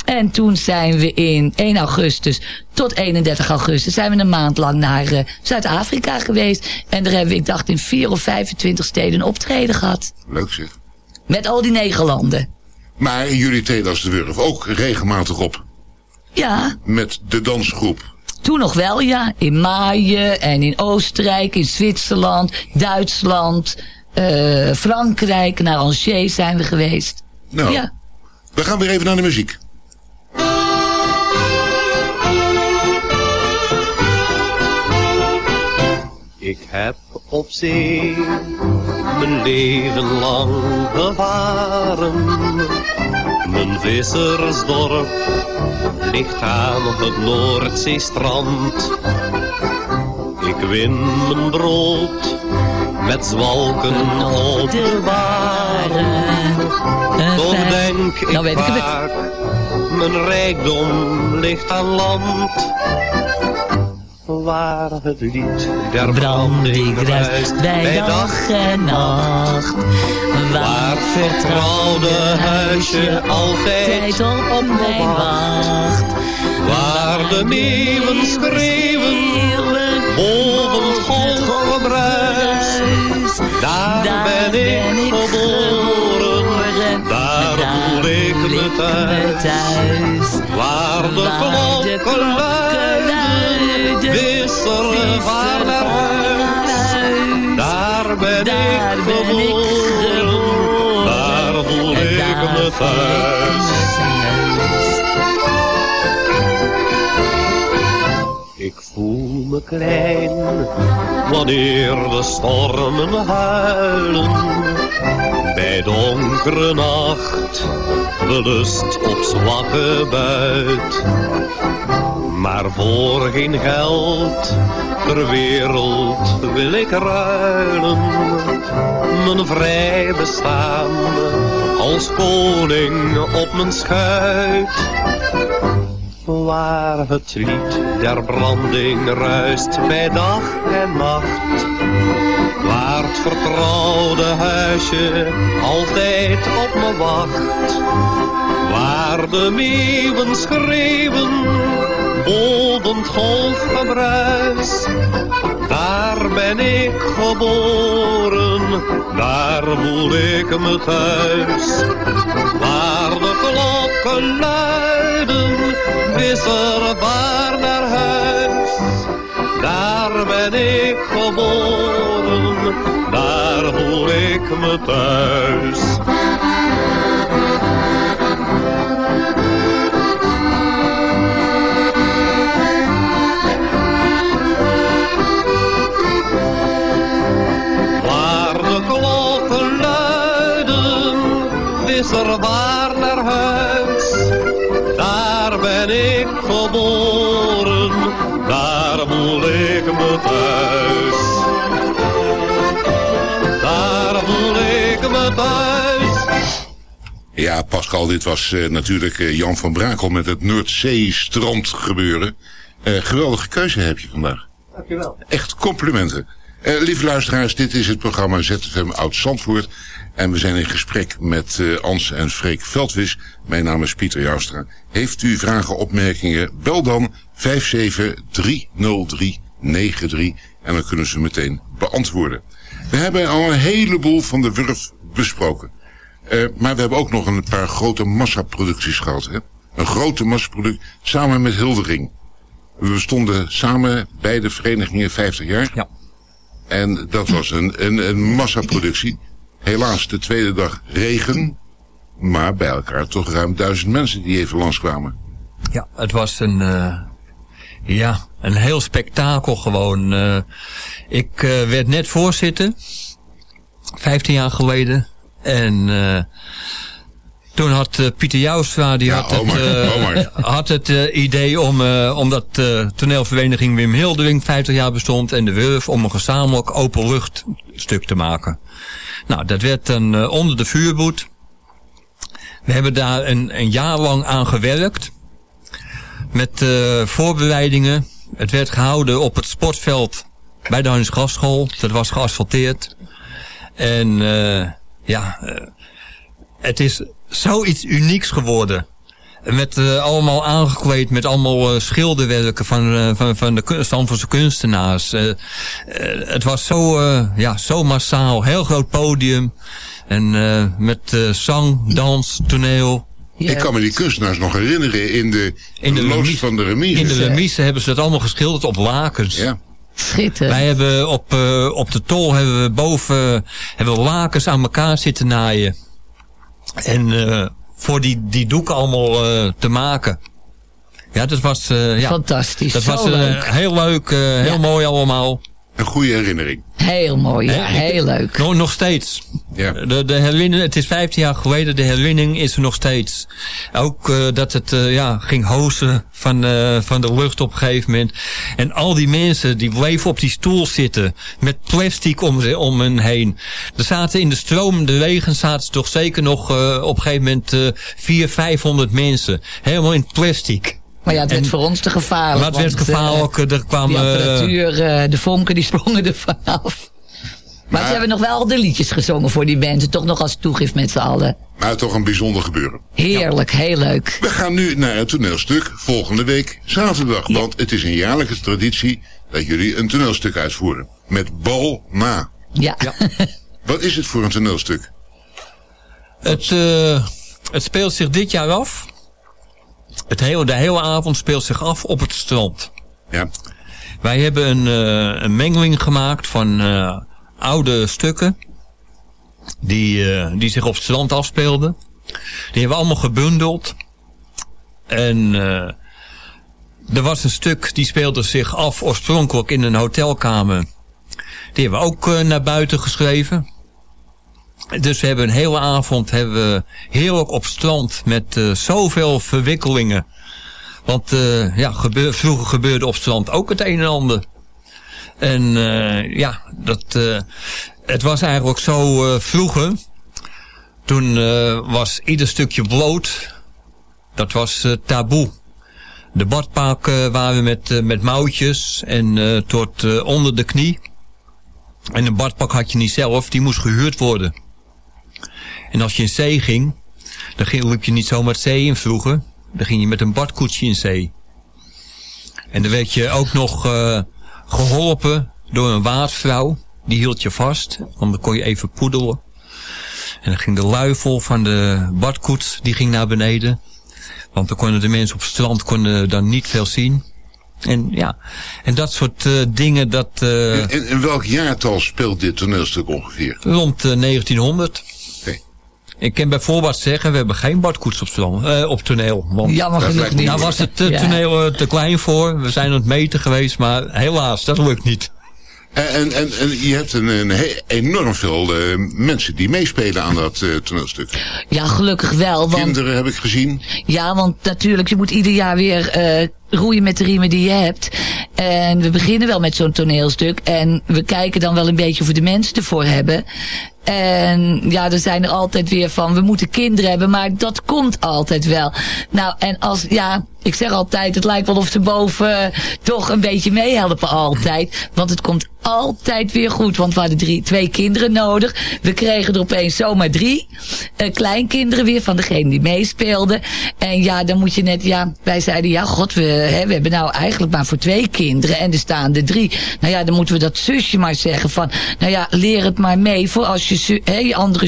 En toen zijn we in 1 augustus tot 31 augustus zijn we een maand lang naar uh, Zuid-Afrika geweest. En daar hebben we, ik dacht, in 4 of 25 steden een optreden gehad.
Leuk zeg.
Met al die negen landen.
Maar jullie treden als de Wurf ook regelmatig op.
Ja.
Met de dansgroep.
Toen nog wel, ja. In Maaien en in Oostenrijk, in Zwitserland, Duitsland, uh, Frankrijk. Naar Angers zijn we geweest.
Nou,
ja.
we gaan weer even naar de muziek.
Ik heb op zee mijn leven lang gevaren. Mijn vissersdorp ligt aan het Noordzeestrand. Ik win mijn brood met zwalken op de baren. Toch denk ik,
nou ik
vaak, mijn rijkdom ligt aan land waar het lied der branding ruist bij dag en nacht. Waar het vertrouwde huisje altijd op me wacht. Waar de meeuwen schreeuwen boven het golvenbruis. Daar ben ik thuis. Waar de klokken luiden wisselen van naar huis. Daar ben ik geboren, daar voel ik me thuis. Ik voel me klein wanneer de stormen huilen. Bij donkere nacht, belust op zwakke buit. Maar voor geen geld ter wereld wil ik ruilen. Mijn vrij bestaan als koning op mijn schuit. Waar het lied der branding ruist bij dag en nacht. Waar het vertrouwde huisje altijd op me wacht. Waar de meeuwen schreeuwen boldend golfgebruis. Daar ben ik geboren, daar voel ik me thuis. Waar de klokken luiden, is er waar naar huis. Daar ben ik geboren, daar voel ik me thuis. Waar de klokken luiden, is er waar naar huis. Daar ben ik geboren, daar voel ik me thuis. Daar voel ik me thuis.
Ja, Pascal, dit was eh, natuurlijk eh, Jan van Brakel met het Noordzee-strand gebeuren. Eh, geweldige keuze heb je vandaag.
Dankjewel.
Echt complimenten. Eh, lieve luisteraars, dit is het programma ZFM Oud-Zandvoort. En we zijn in gesprek met eh Ans en Freek Veldwis. Mijn naam is Pieter Joustra. Heeft u vragen, opmerkingen, bel dan 5730393 en dan kunnen ze meteen beantwoorden. We hebben al een heleboel van de Wurf besproken. Eh, maar we hebben ook nog een paar grote massaproducties gehad. Hè? Een grote massaproductie samen met Hildering. We bestonden samen bij de verenigingen 50 jaar.
Ja.
En dat was een, een, een massaproductie. Helaas de tweede dag regen. Maar bij elkaar toch ruim duizend mensen die even langskwamen.
Ja, het was een, eh, ja, een heel spektakel gewoon. Eh, ik eh, werd net voorzitter, 15 jaar geleden. En eh, toen had Pieter Joustra, die
Ja,
had, het,
Omar, Omar.
had het idee om, omdat toneelvereniging Wim Hildering 50 jaar bestond en de Wurf, om een gezamenlijk openluchtstuk te maken. Nou, dat werd dan onder de vuurboet. We hebben daar een, een jaar lang aan gewerkt. Met eh, voorbereidingen. Het werd gehouden op het sportveld bij de Hans Grasschool. Dat was geasfalteerd. En eh, ja, eh, het is zoiets unieks geworden. Met allemaal aangekleed met allemaal schilderwerken van, van, van de Stamfordse kunstenaars. Het was zo, ja, zo massaal. Heel groot podium. En met zang, dans, toneel.
Ik kan me die kunstenaars nog herinneren in de,
In de
loods van de remise.
In de remise hebben ze het allemaal geschilderd op lakens.
Ja.
Schitterend.
Wij hebben op, eh, op de tol hebben we boven hebben we lakens aan elkaar zitten naaien. En eh, voor die, die doeken allemaal eh, te maken. Ja, dat was, eh, ja,
Fantastisch.
dat
zo
was eh,
leuk.
heel leuk, eh, heel
Ja.
mooi allemaal.
Een goede herinnering.
Heel mooi, ja. Heel leuk.
Nog, nog steeds.
Ja.
De, de herinnering, het is 15 jaar geleden, de herinnering is er nog steeds. Ook eh, dat het eh, ja, ging hozen van, eh, van de lucht op een gegeven moment. En al die mensen die bleven op die stoel zitten met plastic om, ze- om hen heen. Er zaten in de stromende regen zaten toch zeker nog eh, op een gegeven moment eh 400, 500 mensen. Helemaal in plastic.
Maar ja, het werd
En-
voor ons te gevaarlijk.
Maar het werd
eh,
gevaarlijk, er kwamen... eh,
apparatuur, eh, de vonken, die sprongen er vanaf. Maar ze hebben nog wel de liedjes gezongen voor die band. Toch nog als toegift met z'n allen.
Maar toch een bijzonder gebeuren.
Heerlijk, heel leuk.
We gaan nu naar het toneelstuk volgende week zaterdag. Want het is een jaarlijkse traditie dat jullie een toneelstuk uitvoeren. Met bal na.
Ja.
Wat is het voor een toneelstuk?
Het, eh, het speelt zich dit jaar af. Het hele, de hele avond speelt zich af op het strand.
Ja.
Wij hebben een, eh, een mengeling gemaakt van eh, oude stukken. Die, eh, die zich op het strand afspeelden. Die hebben we allemaal gebundeld. En er was een stuk die speelde zich af oorspronkelijk in een hotelkamer. Die hebben we ook naar buiten geschreven. Dus we hebben een hele avond hebben we heerlijk op strand met eh, zoveel verwikkelingen. Want eh, ja, vroeger gebeurde op strand ook het een en ander. En eh, ja, dat, het was eigenlijk zo vroeger. Toen was ieder stukje bloot, dat was taboe. De badpakken waren met, met mouwtjes en tot onder de knie. En een badpak had je niet zelf, die moest gehuurd worden. En als je in zee ging, dan ging, liep je niet zomaar zee in vroeger. Dan ging je met een badkoetsje in zee. En dan werd je ook nog eh, geholpen door een waardvrouw. Die hield je vast, want dan kon je even poedelen. En dan ging de luifel van de badkoets, die ging naar beneden. Want dan konden de mensen op het strand konden dan niet veel zien. En ja, en dat soort eh, dingen, dat eh,
In, in welk jaartal speelt dit toneelstuk ongeveer?
rond eh, 1900. Ik kan bijvoorbeeld zeggen, we hebben geen badkoets op, eh, op toneel. Want
Jammer
Dat
genoeg niet.
daar was het eh, toneel eh, te klein voor. We zijn aan het meten geweest, maar helaas, dat lukt niet.
En, en, en, je hebt een, een enorm veel eh, mensen die meespelen aan dat eh, toneelstuk.
Ja, gelukkig wel. Want,
Kinderen heb ik gezien.
ja, want natuurlijk, je moet ieder jaar weer eh, roeien met de riemen die je hebt. En we beginnen wel met zo'n toneelstuk. En we kijken dan wel een beetje of we de mensen ervoor hebben. En ja, er zijn er altijd weer van, we moeten kinderen hebben, maar dat komt altijd wel. Nou, en als, ja, ik zeg altijd, het lijkt wel of ze boven eh, toch een beetje meehelpen altijd. Want het komt altijd weer goed, want we hadden drie, twee kinderen nodig. We kregen er opeens zomaar drie eh, kleinkinderen weer van degene die meespeelden. En ja, dan moet je net, ja, wij zeiden, ja, god, we, hè, we hebben nou eigenlijk maar voor twee kinderen en er staan er drie. Nou ja, dan moeten we dat zusje maar zeggen van, nou ja, leer het maar mee voor als je, hè, je andere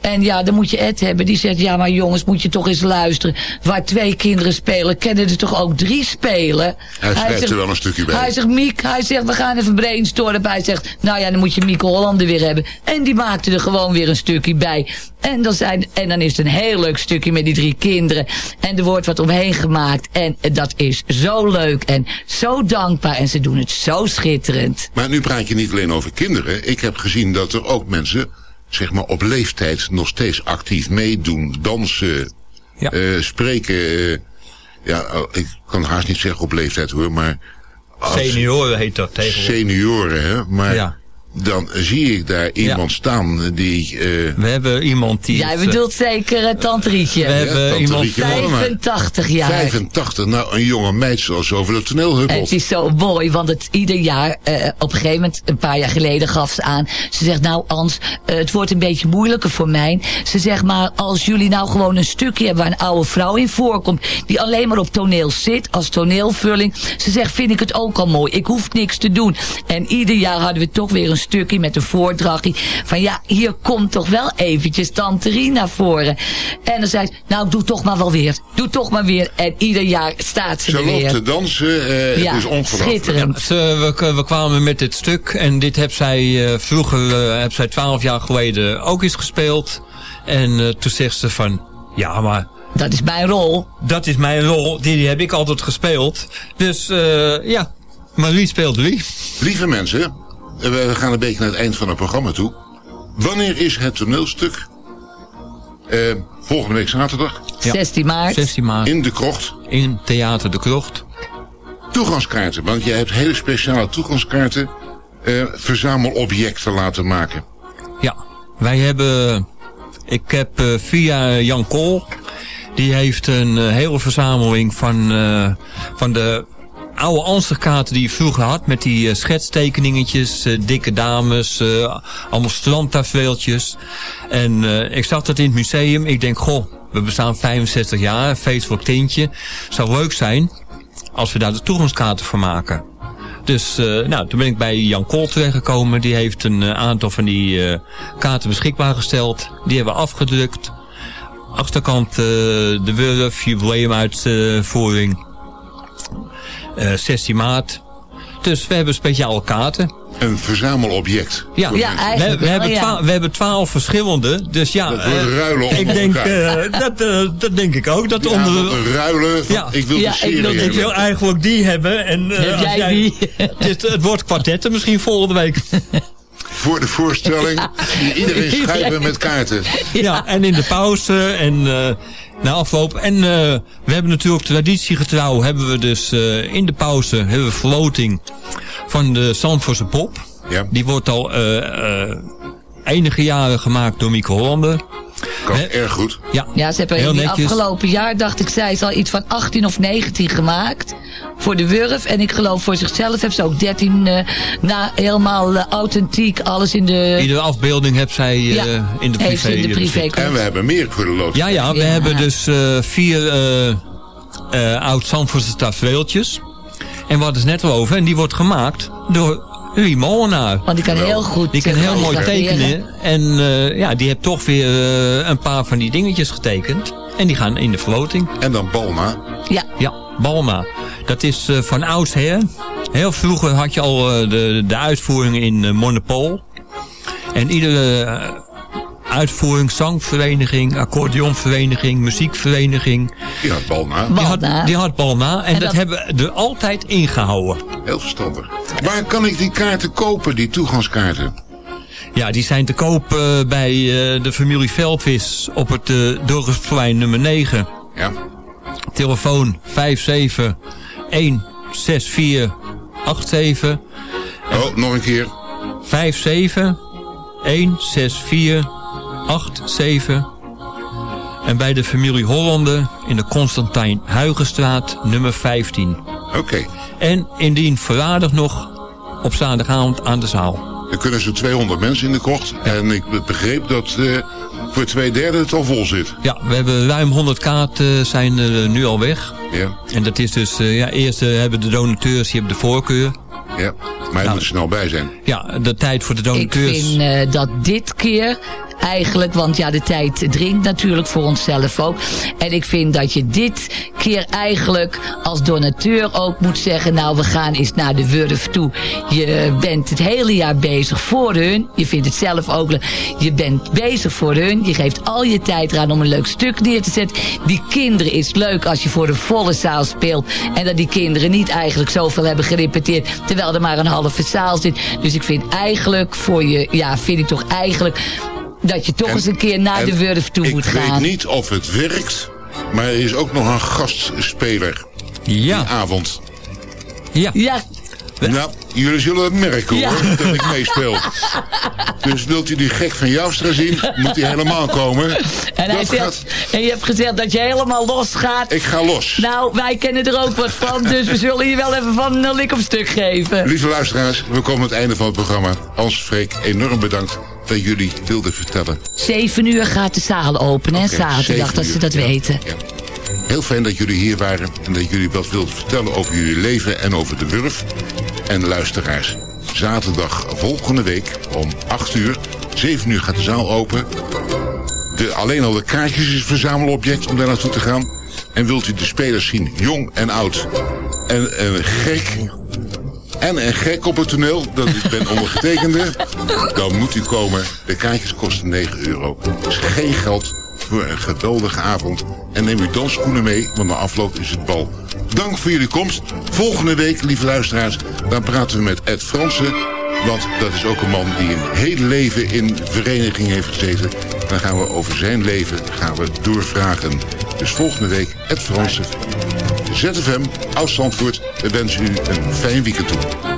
En ja, dan moet je Ed hebben, die zegt, ja, maar jongens, moet je toch eens luisteren. Waar twee kinderen spelen, kunnen er toch ook drie spelen?
Hij schrijft er wel een stukje bij.
Hij zegt, Miek, hij zegt, we gaan even brainstormen. Hij zegt, nou ja, dan moet je Mieke Hollander weer hebben. En die maakte er gewoon weer een stukje bij. En dan, zijn, en dan is het een heel leuk stukje met die drie kinderen. En er wordt wat omheen gemaakt. En dat is zo leuk en zo dankbaar. En ze doen het zo schitterend.
Maar nu praat je niet alleen over kinderen. Ik heb gezien dat er ook mensen, zeg maar op leeftijd, nog steeds actief meedoen. Dansen,
Ja.
eh, spreken. eh, ja, oh, ik kan haast niet zeggen op leeftijd hoor, maar...
Senioren heet dat tegenwoordig.
Senioren, hè. Maar
Ja.
Dan zie ik daar iemand staan die... eh,
We hebben iemand die...
Jij
het, eh,
bedoelt zeker het tante Rietje.
We hebben
tante
iemand...
Rietje Mollema.
85 jaar.
85, nou een jonge meid zoals over de toneel
Het
huppelt.
is zo mooi, want het ieder jaar, eh, op een gegeven moment, een paar jaar geleden gaf ze aan. Ze zegt, nou Ans, eh, het wordt een beetje moeilijker voor mij. Ze zegt, maar als jullie nou gewoon een stukje hebben waar een oude vrouw in voorkomt, die alleen maar op toneel zit, als toneelvulling. Ze zegt, vind ik het ook al mooi. Ik hoef niks te doen. En ieder jaar hadden we toch weer een stukje met een voordrachtje. Van ja, hier komt toch wel eventjes Tante Rien naar voren. En dan zei ze, nou doe toch maar wel weer. Doe toch maar weer. En ieder jaar staat ze
Ze
er
loopt
weer.
te dansen, eh,
Ja,
het is ongelooflijk.
schitterend.
Ze, we, we kwamen met dit stuk en dit heb zij eh, vroeger, eh, heb zij twaalf jaar geleden ook eens gespeeld. En eh, toen zegt ze van, ja maar
Dat is mijn rol.
dat is mijn rol, die, die heb ik altijd gespeeld. Dus eh, ja, Marie speelt wie?
Lieve mensen, we gaan een beetje naar het eind van het programma toe. Wanneer is het toneelstuk? Eh, volgende week zaterdag
16 maart.
16 maart
in de krocht.
in Theater de Krocht.
Toegangskaarten, want jij hebt hele speciale toegangskaarten eh, verzamelobjecten laten maken.
Ja, wij hebben, ik heb eh, via Jan Kool, die heeft een eh, hele verzameling van, eh, van de oude Amsterkaarten die je vroeger had. Met die eh, schetstekeningetjes, eh, dikke dames, eh, allemaal strandtafereeltjes. En ik zag dat in het museum. Ik denk, goh, we bestaan 65 jaar, feest voor tintje. Zou leuk zijn als we daar de toegangskaarten voor maken. Dus eh, nou, toen ben ik bij Jan Kool terechtgekomen. Die heeft een aantal van die eh, kaarten beschikbaar gesteld. Die hebben we afgedrukt. Achterkant de Wurf, jubileumuitvoering. Eh 16 maart. Dus we hebben speciale kaarten.
Een verzamelobject.
Ja,
Ja,
we,
eigenlijk
we,
wel,
hebben
ja.
twa- we hebben twaalf verschillende. Dus ja,
Dat wordt
eh,
ruilen
ik denk, eh, dat, eh, dat denk ik ook. Dat
Ja,
onder,
ruilen van,
Ja.
ik wil
Ja,
de
ik
serie
wil-
ik wil eigenlijk die hebben. En, eh,
Heb jij die?
Het, het wordt kwartetten misschien volgende week.
Voor de voorstelling, iedereen schuiven met kaarten.
Ja, en in de pauze en eh na afloop. En eh, we hebben natuurlijk traditiegetrouw hebben we dus eh, in de pauze hebben we verloting van de Zandvoortse Pop.
Ja,
Die wordt al eh, enige jaren gemaakt door Mieke Hollander.
kan erg goed.
Ja,
Ja, ze hebben
Heel
in
netjes.
afgelopen jaar, dacht ik, zij is al iets van 18 of 19 gemaakt. Voor de Wurf. En ik geloof voor zichzelf heeft ze ook 13 eh, na, helemaal eh, authentiek, alles in de...
Iedere afbeelding heb zij eh,
Ja,
in de
heeft
privé.
in de privé
bezit.
En we hebben meer voor de lood.
Ja, ja, we
Ja.
hebben dus eh, vier oud-Zandvoortse tafereeltjes. En hadden het net al over. En die wordt gemaakt door Rie Molenaar.
Want die kan heel goed
Die kan
eh,
heel mooi tekenen. En eh, ja, die heeft toch weer eh, een paar van die dingetjes getekend. En die gaan in de verloting.
En dan Balma.
Ja,
Ja, Balma. Dat is eh, van oudsher. Heel vroeger had je al eh, de, de uitvoering in Monopol. En iedere eh, uitvoering, zangvereniging, accordeonvereniging, muziekvereniging...
Die had Balma.
Die had,
Balma.
die had Balma. En,
En
dat,
dat-
hebben we er altijd ingehouden.
Heel verstandig. Waar kan ik die kaarten kopen, die toegangskaarten?
Ja, die zijn te koop eh, bij eh, de familie Veldvis op het uh, Dorpsplein nummer 9.
Ja.
Telefoon 57 164 87
Oh, nog een keer.
57 164 87 en bij de familie Hollander in de Constantijn Huigenstraat nummer 15.
Oké.
En indien verradig nog op zaterdagavond aan de zaal.
Er kunnen zo'n 200 mensen in de kocht. En ik be- begreep dat eh, voor twee derde het al vol zit.
Ja, we hebben ruim 100 kaarten zijn er nu al weg.
Ja,
En dat is dus, eh, ja, eerst eh, hebben de donateurs, die hebben de voorkeur.
ja. Maar je moet er snel bij zijn.
Ja, de tijd voor de
ik
donateurs.
vind eh, dat dit keer eigenlijk, want ja, de tijd dringt natuurlijk voor onszelf ook. En ik vind dat je dit keer eigenlijk als donateur ook moet zeggen, nou we gaan eens naar de Wurf toe. Je bent het hele jaar bezig voor hun. Je vindt het zelf ook leuk. Je bent bezig voor hun. Je geeft al je tijd eraan om een leuk stuk neer te zetten. Die kinderen is leuk als je voor de volle zaal speelt. En dat die kinderen niet eigenlijk zoveel hebben gerepeteerd. Terwijl er maar een halve zaal zit. Dus ik vind eigenlijk voor je, ja, vind ik toch eigenlijk dat je toch
En-
eens een keer naar de Wurf toe moet
Ik weet
gaan.
niet of het werkt. Maar er is ook nog een gastspeler
Ja,
die avond.
ja.
Ja,
Nou, jullie zullen het merken
Ja.
hoor, dat ik meespeel. Dus wilt u die gek van Joustra zien, moet hij helemaal komen.
en, hij zegt,
gaat,
en je hebt gezegd dat je helemaal los gaat.
ik ga los.
Nou, wij kennen er ook wat van, dus we zullen je wel even van een lik op stuk geven.
Lieve luisteraars, we komen aan het einde van het programma. Hans Freek, enorm bedankt dat jullie wilden vertellen.
Zeven uur gaat de zaal open, hè, zaterdag, dat ze dat
ja,
weten.
ja. Heel fijn dat jullie hier waren en dat jullie wat wilden vertellen over jullie leven en over de Wurf. En luisteraars, zaterdag volgende week om 8 uur, 7 uur gaat de zaal open. De, alleen al de kaartjes is een verzamelobject om daar naartoe te gaan. En wilt u de spelers zien, jong en oud. En een gek en een gek op het toneel, dat ik ben ondergetekende, dan moet u komen. De kaartjes kosten 9 euro. Is geen geld voor een geweldige avond. En neem uw dansschoenen mee, want na afloop is het bal. Dank voor jullie komst. Volgende week, lieve luisteraars, dan praten we met Ed Fransen. Want dat is ook een man die een hele leven in vereniging heeft gezeten. Dan gaan we over zijn leven gaan we doorvragen. Dus volgende week Ed Fransen. ZFM, Oud-Zandvoort. We wensen u een fijn weekend toe.